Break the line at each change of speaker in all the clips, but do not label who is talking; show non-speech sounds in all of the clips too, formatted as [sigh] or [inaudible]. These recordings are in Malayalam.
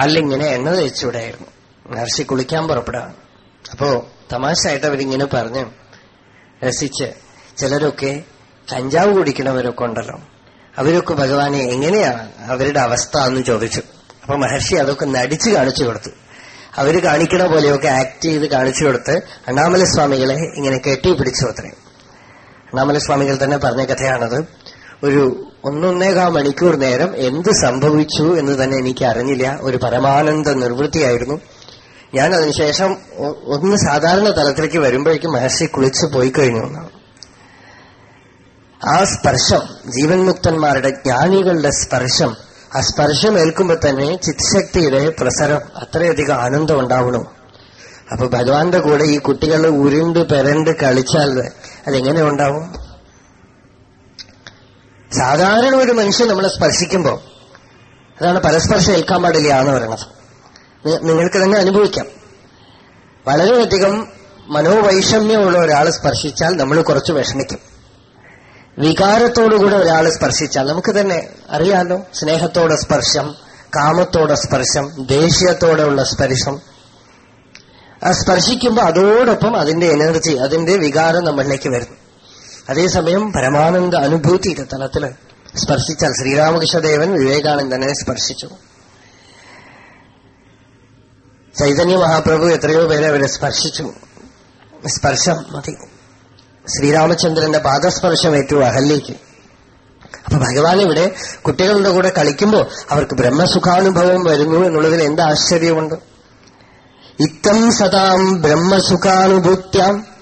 അല്ലിങ്ങനെ എണ്ണ തേച്ചുവിടായിരുന്നു. മഹർഷി കുളിക്കാൻ പുറപ്പെടാം അപ്പോ തമാശയായിട്ട് അവരിങ്ങനെ പറഞ്ഞു രസിച്ച് ചിലരൊക്കെ കഞ്ചാവ് കുടിക്കണവരൊക്കെ ഉണ്ടല്ലോ. അവരൊക്കെ ഭഗവാനെ എങ്ങനെയാണ് അവരുടെ അവസ്ഥ എന്ന് ചോദിച്ചു. അപ്പൊ മഹർഷി അതൊക്കെ നടിച്ചു കാണിച്ചു കൊടുത്തു. അവർ കാണിക്കണ പോലെയൊക്കെ ആക്ട് ചെയ്ത് കാണിച്ചു കൊടുത്ത് അണ്ണാമല സ്വാമികളെ ഇങ്ങനെ കെട്ടിപ്പിടിച്ചു അത്രേ. അണ്ണാമല സ്വാമികൾ തന്നെ പറഞ്ഞ കഥയാണത്. ഒരു ഒന്നൊന്നേകാ മണിക്കൂർ നേരം എന്ത് സംഭവിച്ചു എന്ന് തന്നെ എനിക്ക് അറിഞ്ഞില്ല. ഒരു പരമാനന്ദ നിർവൃത്തിയായിരുന്നു. ഞാൻ അതിനുശേഷം ഒന്ന് സാധാരണ തലത്തിലേക്ക് വരുമ്പോഴേക്കും മഹർഷി കുളിച്ചു പോയി കഴിഞ്ഞു. ആ സ്പർശം ജീവൻ മുക്തന്മാരുടെ ജ്ഞാനികളുടെ സ്പർശം ആ സ്പർശം ഏൽക്കുമ്പോൾ തന്നെ ചിത്ശക്തിയുടെ പ്രസരം അത്രയധികം ആനന്ദം ഉണ്ടാവണം. അപ്പൊ ഭഗവാന്റെ കൂടെ ഈ കുട്ടികൾ ഉരുണ്ട് പെരണ്ട് കളിച്ചാൽ അതെങ്ങനെ ഉണ്ടാവും? സാധാരണ ഒരു മനുഷ്യൻ നമ്മളെ സ്പർശിക്കുമ്പോൾ അതാണ് പരസ്പർശം ഏൽക്കാൻ പാടില്ല എന്ന് പറയുന്നത്. നിങ്ങൾക്ക് തന്നെ അനുഭവിക്കാം. വളരെയധികം മനോവൈഷമ്യമുള്ള ഒരാൾ സ്പർശിച്ചാൽ നമ്മൾ കുറച്ച് വിഷമിക്കും. വികാരത്തോടുകൂടെ ഒരാൾ സ്പർശിച്ചാൽ നമുക്ക് തന്നെ അറിയാലോ സ്നേഹത്തോടെ സ്പർശം കാമത്തോടെ സ്പർശം ദേഷ്യത്തോടെയുള്ള സ്പർശം. ആ സ്പർശിക്കുമ്പോൾ അതോടൊപ്പം അതിന്റെ എനർജി അതിന്റെ വികാരം നമ്മളിലേക്ക് വരുന്നു. അതേസമയം പരമാനന്ദ അനുഭൂതിയുടെ തലത്തിൽ സ്പർശിച്ചാൽ ശ്രീരാമകൃഷ്ണദേവൻ വിവേകാനന്ദനെ സ്പർശിച്ചു. ചൈതന്യ മഹാപ്രഭു എത്രയോ പേരെ അവരെ സ്പർശിച്ചു. സ്പർശം മതി. ശ്രീരാമചന്ദ്രന്റെ പാദസ്പർശം ഏറ്റു അഹല്യയ്ക്ക്. അപ്പൊ ഭഗവാൻ ഇവിടെ കുട്ടികളുടെ കൂടെ കളിക്കുമ്പോൾ അവർക്ക് ബ്രഹ്മസുഖാനുഭവം വരുന്നു എന്നുള്ളതിൽ എന്ത് ആശ്ചര്യമുണ്ട്? ഇത്തം സതാം ബ്രഹ്മസുഖാനുഭൂത്യാം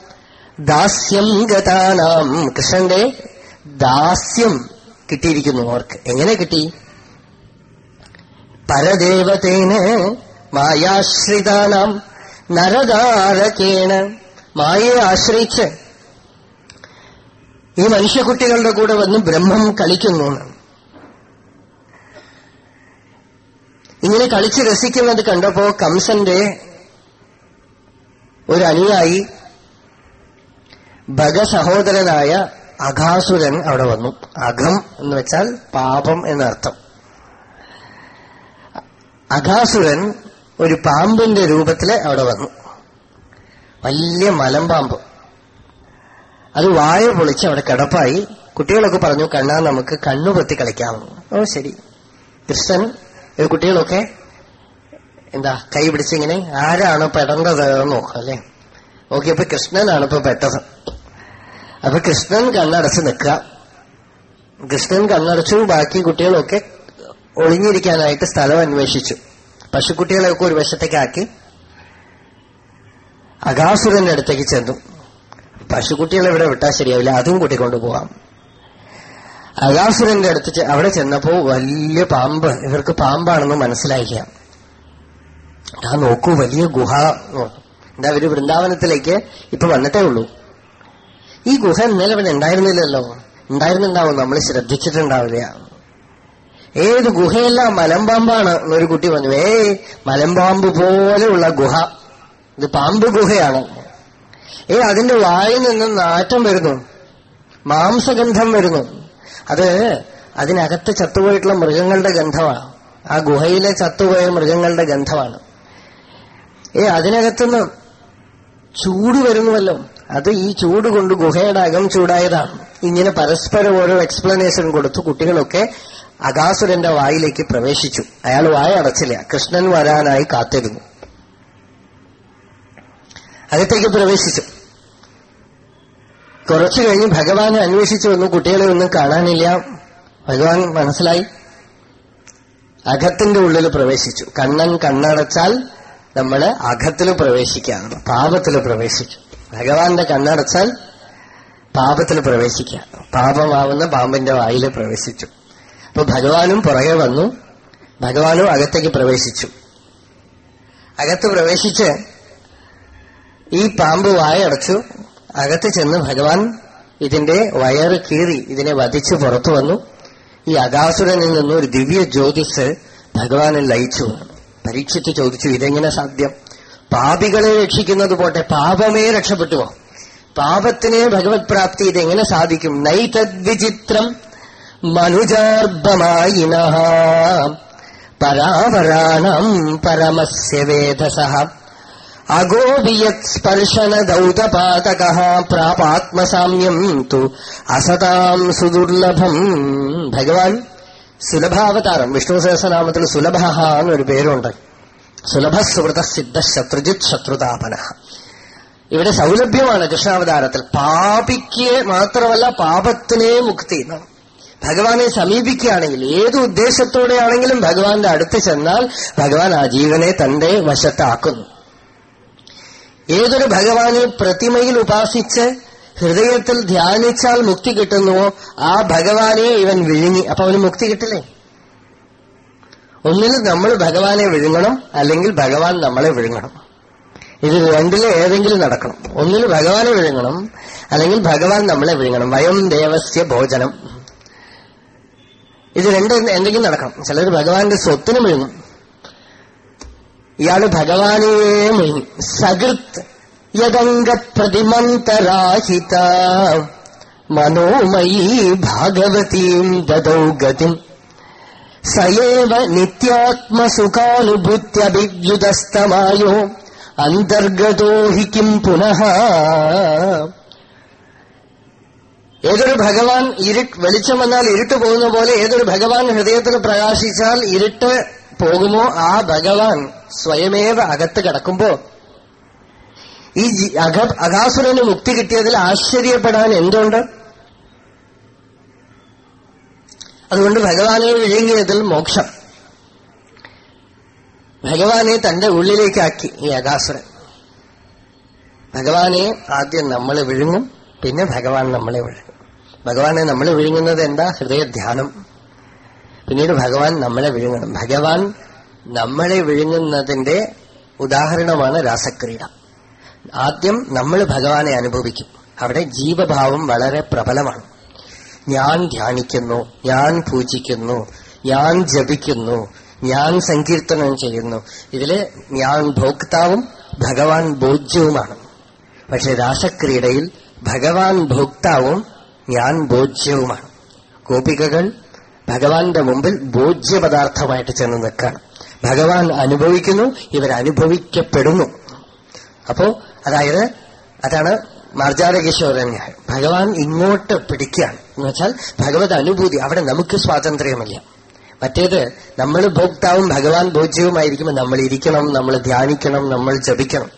ദാസ്യം ഗതാനാം. കൃഷ്ണന്റെ ദാസ്യം കിട്ടിയിരിക്കുന്നു അവർക്ക്. എങ്ങനെ കിട്ടി? പരദേവതേന് മായാശ്രിതാനാം. നരതാരകേണ മായയെ ആശ്രയിച്ച് ഈ മനുഷ്യക്കുട്ടികളുടെ കൂടെ വന്ന് ബ്രഹ്മം കളിക്കുന്നു. ഇങ്ങനെ കളിച്ച് രസിക്കുന്നത് കണ്ടപ്പോ കംസന്റെ ഒരു അനുയായി ഭഗസഹോദരനായ അഘാസുരൻ അവിടെ വന്നു. അഘം എന്ന് വെച്ചാൽ പാപം എന്നർത്ഥം. അഘാസുരൻ ഒരു പാമ്പിന്റെ രൂപത്തിൽ അവിടെ വന്നു. വലിയ മലമ്പാമ്പ്. അത് വായ പൊളിച്ച് അവിടെ കിടപ്പായി. കുട്ടികളൊക്കെ പറഞ്ഞു കണ്ണാ നമുക്ക് കണ്ണു പൊത്തി കളിക്കാമെന്ന് ഓ ശരി. കൃഷ്ണൻ കുട്ടികളൊക്കെ എന്താ കൈ പിടിച്ചിങ്ങനെ ആരാണ് പെടേണ്ടത്? നോക്കാം അല്ലെ? നോക്കിയപ്പോ കൃഷ്ണനാണ് ഇപ്പൊ പെട്ടത്. അപ്പൊ കൃഷ്ണൻ കണ്ണടച്ച് നിൽക്കുക. കൃഷ്ണൻ കണ്ണടച്ചു ബാക്കി കുട്ടികളൊക്കെ ഒളിഞ്ഞിരിക്കാനായിട്ട് സ്ഥലം അന്വേഷിച്ചു. പശുക്കുട്ടികളെയൊക്കെ ഒരു വശത്തേക്കാക്കി. അകാസുരന്റെ അടുത്തേക്ക് ചെന്നു. പശുക്കുട്ടികളെ ഇവിടെ വിട്ടാൽ ശരിയാവില്ല അതും കൂട്ടിക്കൊണ്ടു പോവാം. അകാസുരന്റെ അടുത്ത് അവിടെ ചെന്നപ്പോ വലിയ പാമ്പ്. ഇവർക്ക് പാമ്പാണെന്ന് മനസ്സിലാക്കിയ ആ നോക്കൂ വലിയ ഗുഹ എന്താ അവർ വൃന്ദാവനത്തിലേക്ക് ഇപ്പൊ വന്നിട്ടേ ഉള്ളൂ. ഈ ഗുഹ ഇന്നലെ ഇവിടെ ഉണ്ടായിരുന്നില്ലല്ലോ. ഉണ്ടായിരുന്നുണ്ടാവും നമ്മൾ ശ്രദ്ധിച്ചിട്ടുണ്ടാവില്ല. ഏത് ഗുഹയല്ല മലമ്പാമ്പാണ് എന്നൊരു കുട്ടി പറഞ്ഞു. ഏ മലമ്പാമ്പ് പോലെയുള്ള ഗുഹ. ഇത് പാമ്പ് ഗുഹയാണ്. ഏ അതിന്റെ വായിൽ നിന്ന് നാറ്റം വരുന്നു. മാംസഗന്ധം വരുന്നു. അത് അതിനകത്ത് ചത്തുപോയിട്ടുള്ള മൃഗങ്ങളുടെ ഗന്ധമാണ് ആ ഗുഹയിലെ ചത്തുപോയ മൃഗങ്ങളുടെ ഗന്ധമാണ് ഏ അതിനകത്തുനിന്ന് ചൂട് വരുന്നുവല്ലോ. അത് ഈ ചൂട് കൊണ്ട് ഗുഹയുടെ അകം ചൂടായതാണ്. ഇങ്ങനെ പരസ്പരം ഓരോ എക്സ്പ്ലനേഷൻ കൊടുത്തു കുട്ടികളൊക്കെ അകാസുരന്റെ വായിലേക്ക് പ്രവേശിച്ചു. അയാൾ വായ അടച്ചില്ല. കൃഷ്ണൻ വരാനായി കാത്തിരുന്നു. അകത്തേക്ക് പ്രവേശിച്ചു. കുറച്ചു കഴിഞ്ഞ് ഭഗവാനെ അന്വേഷിച്ചു വന്നു. കുട്ടികളെ ഒന്നും കാണാനില്ല. ഭഗവാൻ മനസ്സിലായി. അകത്തിന്റെ ഉള്ളിൽ പ്രവേശിച്ചു. കണ്ണൻ കണ്ണടച്ചാൽ നമ്മൾ അകത്തിൽ പ്രവേശിക്കുകയാണ്. പാപത്തിൽ പ്രവേശിച്ചു. ഭഗവാന്റെ കണ്ണടച്ചാൽ പാപത്തിൽ പ്രവേശിക്കുക. പാപമാവുന്ന പാമ്പിന്റെ വായിൽ പ്രവേശിച്ചു. അപ്പൊ ഭഗവാനും പുറകെ വന്നു. ഭഗവാനും അകത്തേക്ക് പ്രവേശിച്ചു. അകത്ത് പ്രവേശിച്ച് ഈ പാമ്പ് വായടച്ചു അകത്ത് ചെന്ന് ഭഗവാൻ ഇതിന്റെ വയറ് കീറി ഇതിനെ വധിച്ച് പുറത്തു വന്നു. ഈ അകാസുരനിൽ നിന്നും ഒരു ദിവ്യ ജ്യോതിസ് ഭഗവാനെ ലയിച്ചു. പരീക്ഷിച്ച് ചോദിച്ചു ഇതെങ്ങനെ സാധ്യം? പാപികളെ രക്ഷിക്കുന്നത് പോട്ടെ പാപമേ രക്ഷപ്പെട്ടുവോ പാപത്തിനെ ഭഗവത് പ്രാപ്തി ഇതെങ്ങനെ സാധിക്കും? നൈതദ്വിചിത്രം മനുജാർബമായിന പരാപരാണം പരമസ്യ വേദസ അഗോപിയത് സ്പർശനദൗതപാതക പ്രാപാത്മസാമ്യം തു അസതാം സുദുർലഭം. ഭഗവാൻ സുലഭാവതാരം. വിഷ്ണു സഹസ്രനാമത്തിൽ സുലഭ എന്നൊരു പേരുണ്ട്. സുലഭസുഹൃത സിദ്ധ ശത്രുജിത് ശത്രുതാപന ഇവിടെ സൗലഭ്യമാണ് കൃഷ്ണാവതാരത്തിൽ. പാപിക്ക് മാത്രമല്ല പാപത്തിനെ മുക്തി ഭഗവാനെ സമീപിക്കുകയാണെങ്കിൽ ഏത് ഉദ്ദേശത്തോടെയാണെങ്കിലും ഭഗവാന്റെ അടുത്ത് ചെന്നാൽ ഭഗവാൻ ആ ജീവനെ തന്റെ വശത്താക്കുന്നു ഏതൊരു ഭഗവാനെ പ്രതിമയിൽ ഉപാസിച്ച് ഹൃദയത്തിൽ ധ്യാനിച്ചാൽ മുക്തി കിട്ടുന്നുവോ? ആ ഭഗവാനെ ഇവൻ വിഴുങ്ങി. അപ്പൊ അവന് മുക്തി കിട്ടില്ലേ? ഒന്നിൽ നമ്മൾ ഭഗവാനെ വിഴുങ്ങണം അല്ലെങ്കിൽ ഭഗവാൻ നമ്മളെ വിഴുങ്ങണം. ഇത് രണ്ടിലെ ഏതെങ്കിലും നടക്കണം. ഒന്നിൽ ഭഗവാനെ വിഴുങ്ങണം അല്ലെങ്കിൽ ഭഗവാൻ നമ്മളെ വിഴുങ്ങണം. വയം ദേവസ്യ ഭോജനം. ഇത് രണ്ട് എന്തെങ്കിലും നടക്കണം. ചിലർ ഭഗവാന്റെ സ്വത്തിന് വിഴുങ്ങും. ഇയാൾ ഭഗവാനെ വിഴുങ്ങി. സകൃത് യദംഗ പ്രതിമന്തരാഹിത മനോമയീ ഭാഗവതീം ദദൗ ഗതിം. സയേവ നിത്യാത്മസുഖാനുഭൂത്യഭിവ്യുതസ്തമായോ അന്തർഗതോ ഹി കിം പുനഃ. ഏതൊരു ഭഗവാൻ ഇരുട്ട് വെളിച്ചം വന്നാൽ ഇരുട്ട് പോകുന്ന പോലെ ഏതൊരു ഭഗവാൻ ഹൃദയത്തിൽ പ്രകാശിച്ചാൽ ഇരുട്ട് പോകുമോ? ആ ഭഗവാൻ സ്വയമേവ അകത്ത് കിടക്കുമ്പോ ഈ അഘ അഘാസുരന് മുക്തി കിട്ടിയതിൽ ആശ്ചര്യപ്പെടാൻ എന്തുണ്ട്? അതുകൊണ്ട് ഭഗവാനെ വിഴുങ്ങിയതിൽ മോക്ഷം. ഭഗവാനെ തന്റെ ഉള്ളിലേക്കാക്കി ഈ അകാസുരൻ ഭഗവാനെ ആദ്യം നമ്മൾ വിഴുങ്ങും പിന്നെ ഭഗവാൻ നമ്മളെ വിഴുങ്ങും. ഭഗവാനെ നമ്മൾ വിഴുങ്ങുന്നത് എന്താ? ഹൃദയധ്യാനം. പിന്നീട് ഭഗവാൻ നമ്മളെ വിഴുങ്ങണം. ഭഗവാൻ നമ്മളെ വിഴുങ്ങുന്നതിന്റെ ഉദാഹരണമാണ് രാസക്രീഡ ആദ്യം നമ്മൾ ഭഗവാനെ അനുഭവിക്കും. അവിടെ ജീവഭാവം വളരെ പ്രബലമാണ്. ഞാൻ ധ്യാനിക്കുന്നു ഞാൻ പൂജിക്കുന്നു ഞാൻ ജപിക്കുന്നു ഞാൻ സങ്കീർത്തനം ചെയ്യുന്നു. ഇതിൽ ഞാൻ ഭോക്താവും ഭഗവാൻ ബോധ്യവുമാണ്. പക്ഷെ രാസക്രീഡയിൽ ഭഗവാൻ ഭോക്താവും ഞാൻ ബോധ്യവുമാണ്. ഗോപികകൾ ഭഗവാന്റെ മുമ്പിൽ ബോധ്യപദാർത്ഥമായിട്ട് ചെന്ന് നിൽക്കുകയാണ്. ഭഗവാൻ അനുഭവിക്കുന്നു ഇവരനുഭവിക്കപ്പെടുന്നു. അപ്പോ അതായത് അതാണ് മാർജാരകിശോരൻ ഭഗവാൻ ഇങ്ങോട്ട് പിടിക്കുകയാണ്. എന്ന് വെച്ചാൽ ഭഗവത് അനുഭൂതി അവിടെ നമുക്ക് സ്വാതന്ത്ര്യമില്ല. മറ്റേത് നമ്മൾ ഭോക്താവും ഭഗവാൻ ഭോജ്യവുമായിരിക്കുമ്പോൾ നമ്മൾ ഇരിക്കണം നമ്മൾ ധ്യാനിക്കണം നമ്മൾ ജപിക്കണം.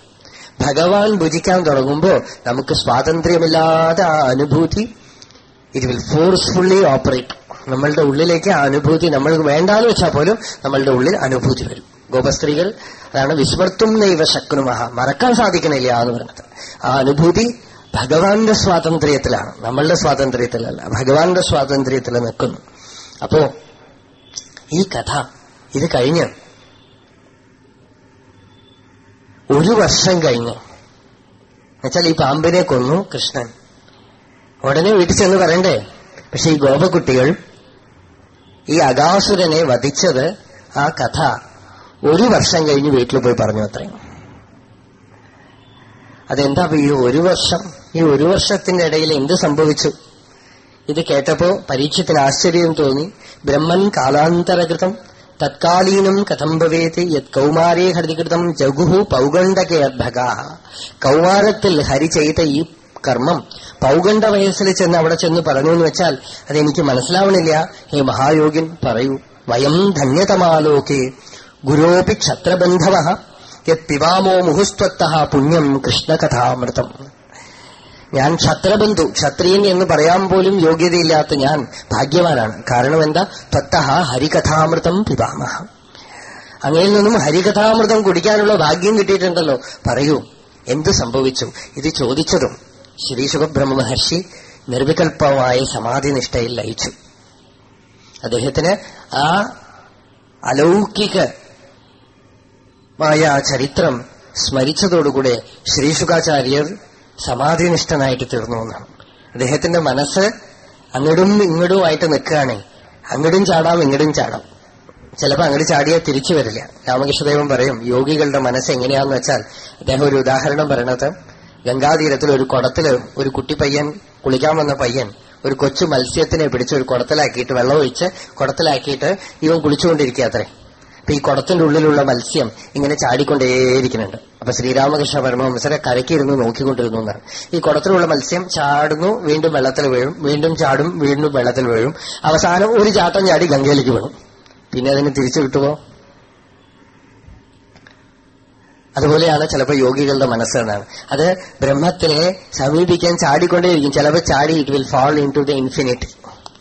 ഭഗവാൻ ഭുജിക്കാൻ തുടങ്ങുമ്പോൾ നമുക്ക് സ്വാതന്ത്ര്യമില്ലാതെ ആ അനുഭൂതി ഇറ്റ് വിൽ ഫോഴ്സ്ഫുള്ളി ഓപ്പറേറ്റ് നമ്മളുടെ ഉള്ളിലേക്ക് ആ അനുഭൂതി നമ്മൾക്ക് വേണ്ടാന്ന് വെച്ചാൽ പോലും നമ്മളുടെ ഉള്ളിൽ അനുഭൂതി വരും. ഗോപസ്ത്രീകൾ അതാണ് വിസ്മർത്തും നൈവ ശക്നുമഹ. മറക്കാൻ സാധിക്കണില്ല എന്ന് പറയുന്നത് ആ അനുഭൂതി ഭഗവാന്റെ സ്വാതന്ത്ര്യത്തിലാണ്. നമ്മളുടെ സ്വാതന്ത്ര്യത്തിലല്ല. ഭഗവാന്റെ സ്വാതന്ത്ര്യത്തിൽ നിൽക്കുന്നു. അപ്പോ ഈ കഥ ഇത് കഴിഞ്ഞ് ഒരു വർഷം കഴിഞ്ഞു എന്നുവെച്ചാൽ ഈ പാമ്പിനെ കൊന്നു കൃഷ്ണൻ. ഉടനെ വീട്ടിൽ ചെന്ന് പറയണ്ടേ? പക്ഷെ ഈ ഗോപകുട്ടികൾ ഈ അകാസുരനെ വധിച്ചത് ആ കഥ ഒരു വർഷം കഴിഞ്ഞ് വീട്ടിൽ പോയി പറഞ്ഞു അത്രയും അതെന്താ ഈ ഒരു വർഷം? ഈ ഒരു വർഷത്തിന്റെ ഇടയിൽ എന്ത് സംഭവിച്ചു? ഇത് കേട്ടപ്പോ പരീക്ഷത്തിൽ ആശ്ചര്യം തോന്നി. ബ്രഹ്മൻ കാലാന്തരകൃതം തത്കാലീനം കഥം ഭവേത് യത് കൗമാരേ ഹരികൃതം ജഗുഹു പൗഗണ്ഡകേർഭക. കൗമാരത്തിൽ ഹരി ചെയ്ത ഈ കർമ്മം പൗഗണ്ഡ വയസ്സിൽ ചെന്ന് അവിടെ ചെന്ന് പറഞ്ഞു എന്ന് വെച്ചാൽ അതെനിക്ക് മനസ്സിലാവണില്ല. ഹേ മഹായോഗിൻ പറയൂ. വയം ധന്യതമാലോകേ. ഗുരോപി ക്ഷത്രബന്ധവ യത് പിവാമോ മുഹുസ്ത്വത്ത പുണ്യം കൃഷ്ണകഥാമൃതം. ഞാൻ ക്ഷത്രബന്ധു ക്ഷത്രിയൻ എന്ന് പറയാൻ പോലും യോഗ്യതയില്ലാത്ത ഞാൻ ഭാഗ്യവാനാണ്. കാരണം എന്താ? ത്വത്ത ഹരികഥാമൃതം പിവാമ. അങ്ങയിൽ നിന്നും ഹരികഥാമൃതം കുടിക്കാനുള്ള ഭാഗ്യം കിട്ടിയിട്ടുണ്ടല്ലോ. പറയൂ എന്ത് സംഭവിച്ചു? ഇത് ചോദിച്ചതും ശ്രീ സുഖബ്രഹ്മ മഹർഷി നിർവികൽപ്പമായ സമാധിനിഷ്ഠയിൽ ലയിച്ചു. അദ്ദേഹത്തിന് ആ അലൗകികമായ ആ ചരിത്രം സ്മരിച്ചതോടുകൂടെ ശ്രീശുഖാചാര്യർ സമാധിനിഷ്ഠനായിട്ട് തീർന്നു എന്നാണ്. അദ്ദേഹത്തിന്റെ മനസ്സ് അങ്ങടും ഇങ്ങടും ആയിട്ട് നിൽക്കുകയാണ്. അങ്ങടും ചാടാം ഇങ്ങടും ചാടാം. ചിലപ്പോൾ അങ്ങോട്ട് ചാടിയാൽ തിരിച്ചു വരില്ല. രാമകൃഷ്ണദേവൻ പറയും യോഗികളുടെ മനസ്സ് എങ്ങനെയാന്ന് വെച്ചാൽ അദ്ദേഹം ഒരു ഉദാഹരണം പറയണത്. ഗംഗാതീരത്തിൽ ഒരു കുടത്തിൽ ഒരു കുട്ടി പയ്യൻ കുളിക്കാൻ വന്ന പയ്യൻ ഒരു കൊച്ചു മത്സ്യത്തിനെ പിടിച്ച് ഒരു കുടത്തിലാക്കിയിട്ട് വെള്ളമൊഴിച്ച് കുടത്തിലാക്കിയിട്ട് ഇവൻ കുളിച്ചുകൊണ്ടിരിക്കുക അത്രേ. അപ്പൊ ഈ കുടത്തിന്റെ ഉള്ളിലുള്ള മത്സ്യം ഇങ്ങനെ ചാടിക്കൊണ്ടേയിരിക്കുന്നുണ്ട്. അപ്പൊ ശ്രീരാമകൃഷ്ണ പരമഹംസരെ കരയ്ക്കിരുന്ന് നോക്കിക്കൊണ്ടിരുന്നു എന്നാണ്. ഈ കുടത്തിലുള്ള മത്സ്യം ചാടുന്നു വീണ്ടും വെള്ളത്തിൽ വീഴും വീണ്ടും ചാടും വീണ്ടും വെള്ളത്തിൽ വീഴും. അവസാനം ഒരു ചാട്ടം ചാടി ഗംഗയിലേക്ക് വീണു. പിന്നെ അതിന് തിരിച്ചു കിട്ടുമോ? അതുപോലെയാണ് ചിലപ്പോൾ യോഗികളുടെ മനസ്സ് എന്നാണ്. അത് ബ്രഹ്മത്തിനെ സമീപിക്കാൻ ചാടിക്കൊണ്ടേയിരിക്കും. ചിലപ്പോൾ ചാടി it will fall into the infinite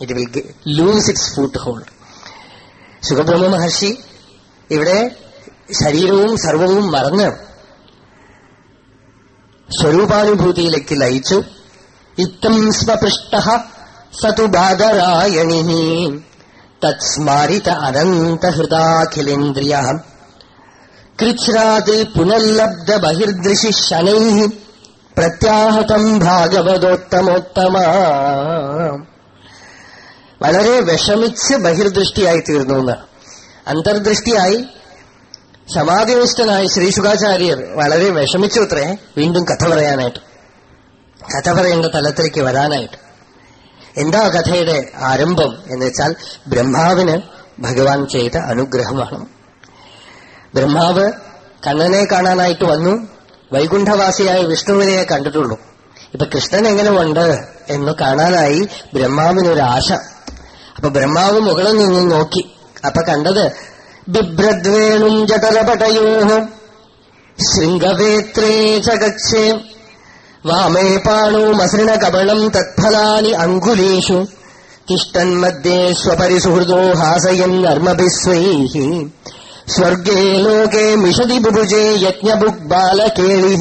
it will lose its foothold സുഖബ്രഹ്മ മഹർഷി ഇവിടെ ശരീരവും സർവവും മറന്ന് സ്വരൂപാനുഭൂതിയിലേക്ക് ലയിച്ചു. ഇത്തം സ്വപൃഷ്ട സതു ബാധരായണി തത്സ്മാരിത അനന്തഹൃദാഖിലേന്ദ്രിയ. കൃച്ഛ്രാത് പുനർലബ്ധ ബഹിർദൃശി ശനൈ. പ്രത്യാഹതം ഭാഗവതോത്തമോത്തമ. വളരെ വിഷമിച്ച് ബഹിർദൃഷ്ടിയായി തീർന്നു എന്നാണ് അന്തർദൃഷ്ടിയായി സമാധിനിഷ്ഠനായ ശ്രീ ശുഖാചാര്യർ വളരെ വിഷമിച്ചു അത്രേ. വീണ്ടും കഥ പറയാനായിട്ട്. കഥ പറയേണ്ട തലത്തിലേക്ക് വരാനായിട്ട്. എന്താ കഥയുടെ ആരംഭം എന്ന് വെച്ചാൽ ബ്രഹ്മാവിന് ഭഗവാൻ ചെയ്ത അനുഗ്രഹമാണ്. ബ്രഹ്മാവ് കണ്ണനെ കാണാനായിട്ട് വന്നു. വൈകുണ്ഠവാസിയായ വിഷ്ണുവിനെ കണ്ടിട്ടുള്ളൂ. ഇപ്പൊ കൃഷ്ണൻ എങ്ങനെ ഉണ്ട് എന്ന് കാണാനായി ബ്രഹ്മാവിനൊരാശ. അപ്പൊ ബ്രഹ്മാവ് മുകളിൽ നിന്ന് നോക്കി. അപ്പൊ കണ്ടത്? ബിഭ്രദ്വേണും ജഠരപടയോ ശൃംഗവേത്രേ ചകക്ഷേ വാമേ പാണോ മസൃണ കപളം തത്ഫലാനി അങ്കുലേഷു. തിഷ്ടന്മധ്യേ സ്വപരിസുഹൃദോ ഹാസയൻ നർമ്മഭിസ്വൈ സ്വർഗേ ലോകേ മിഷതി ബുഭുജേ യജ്ഞബുക് ബാലകേളി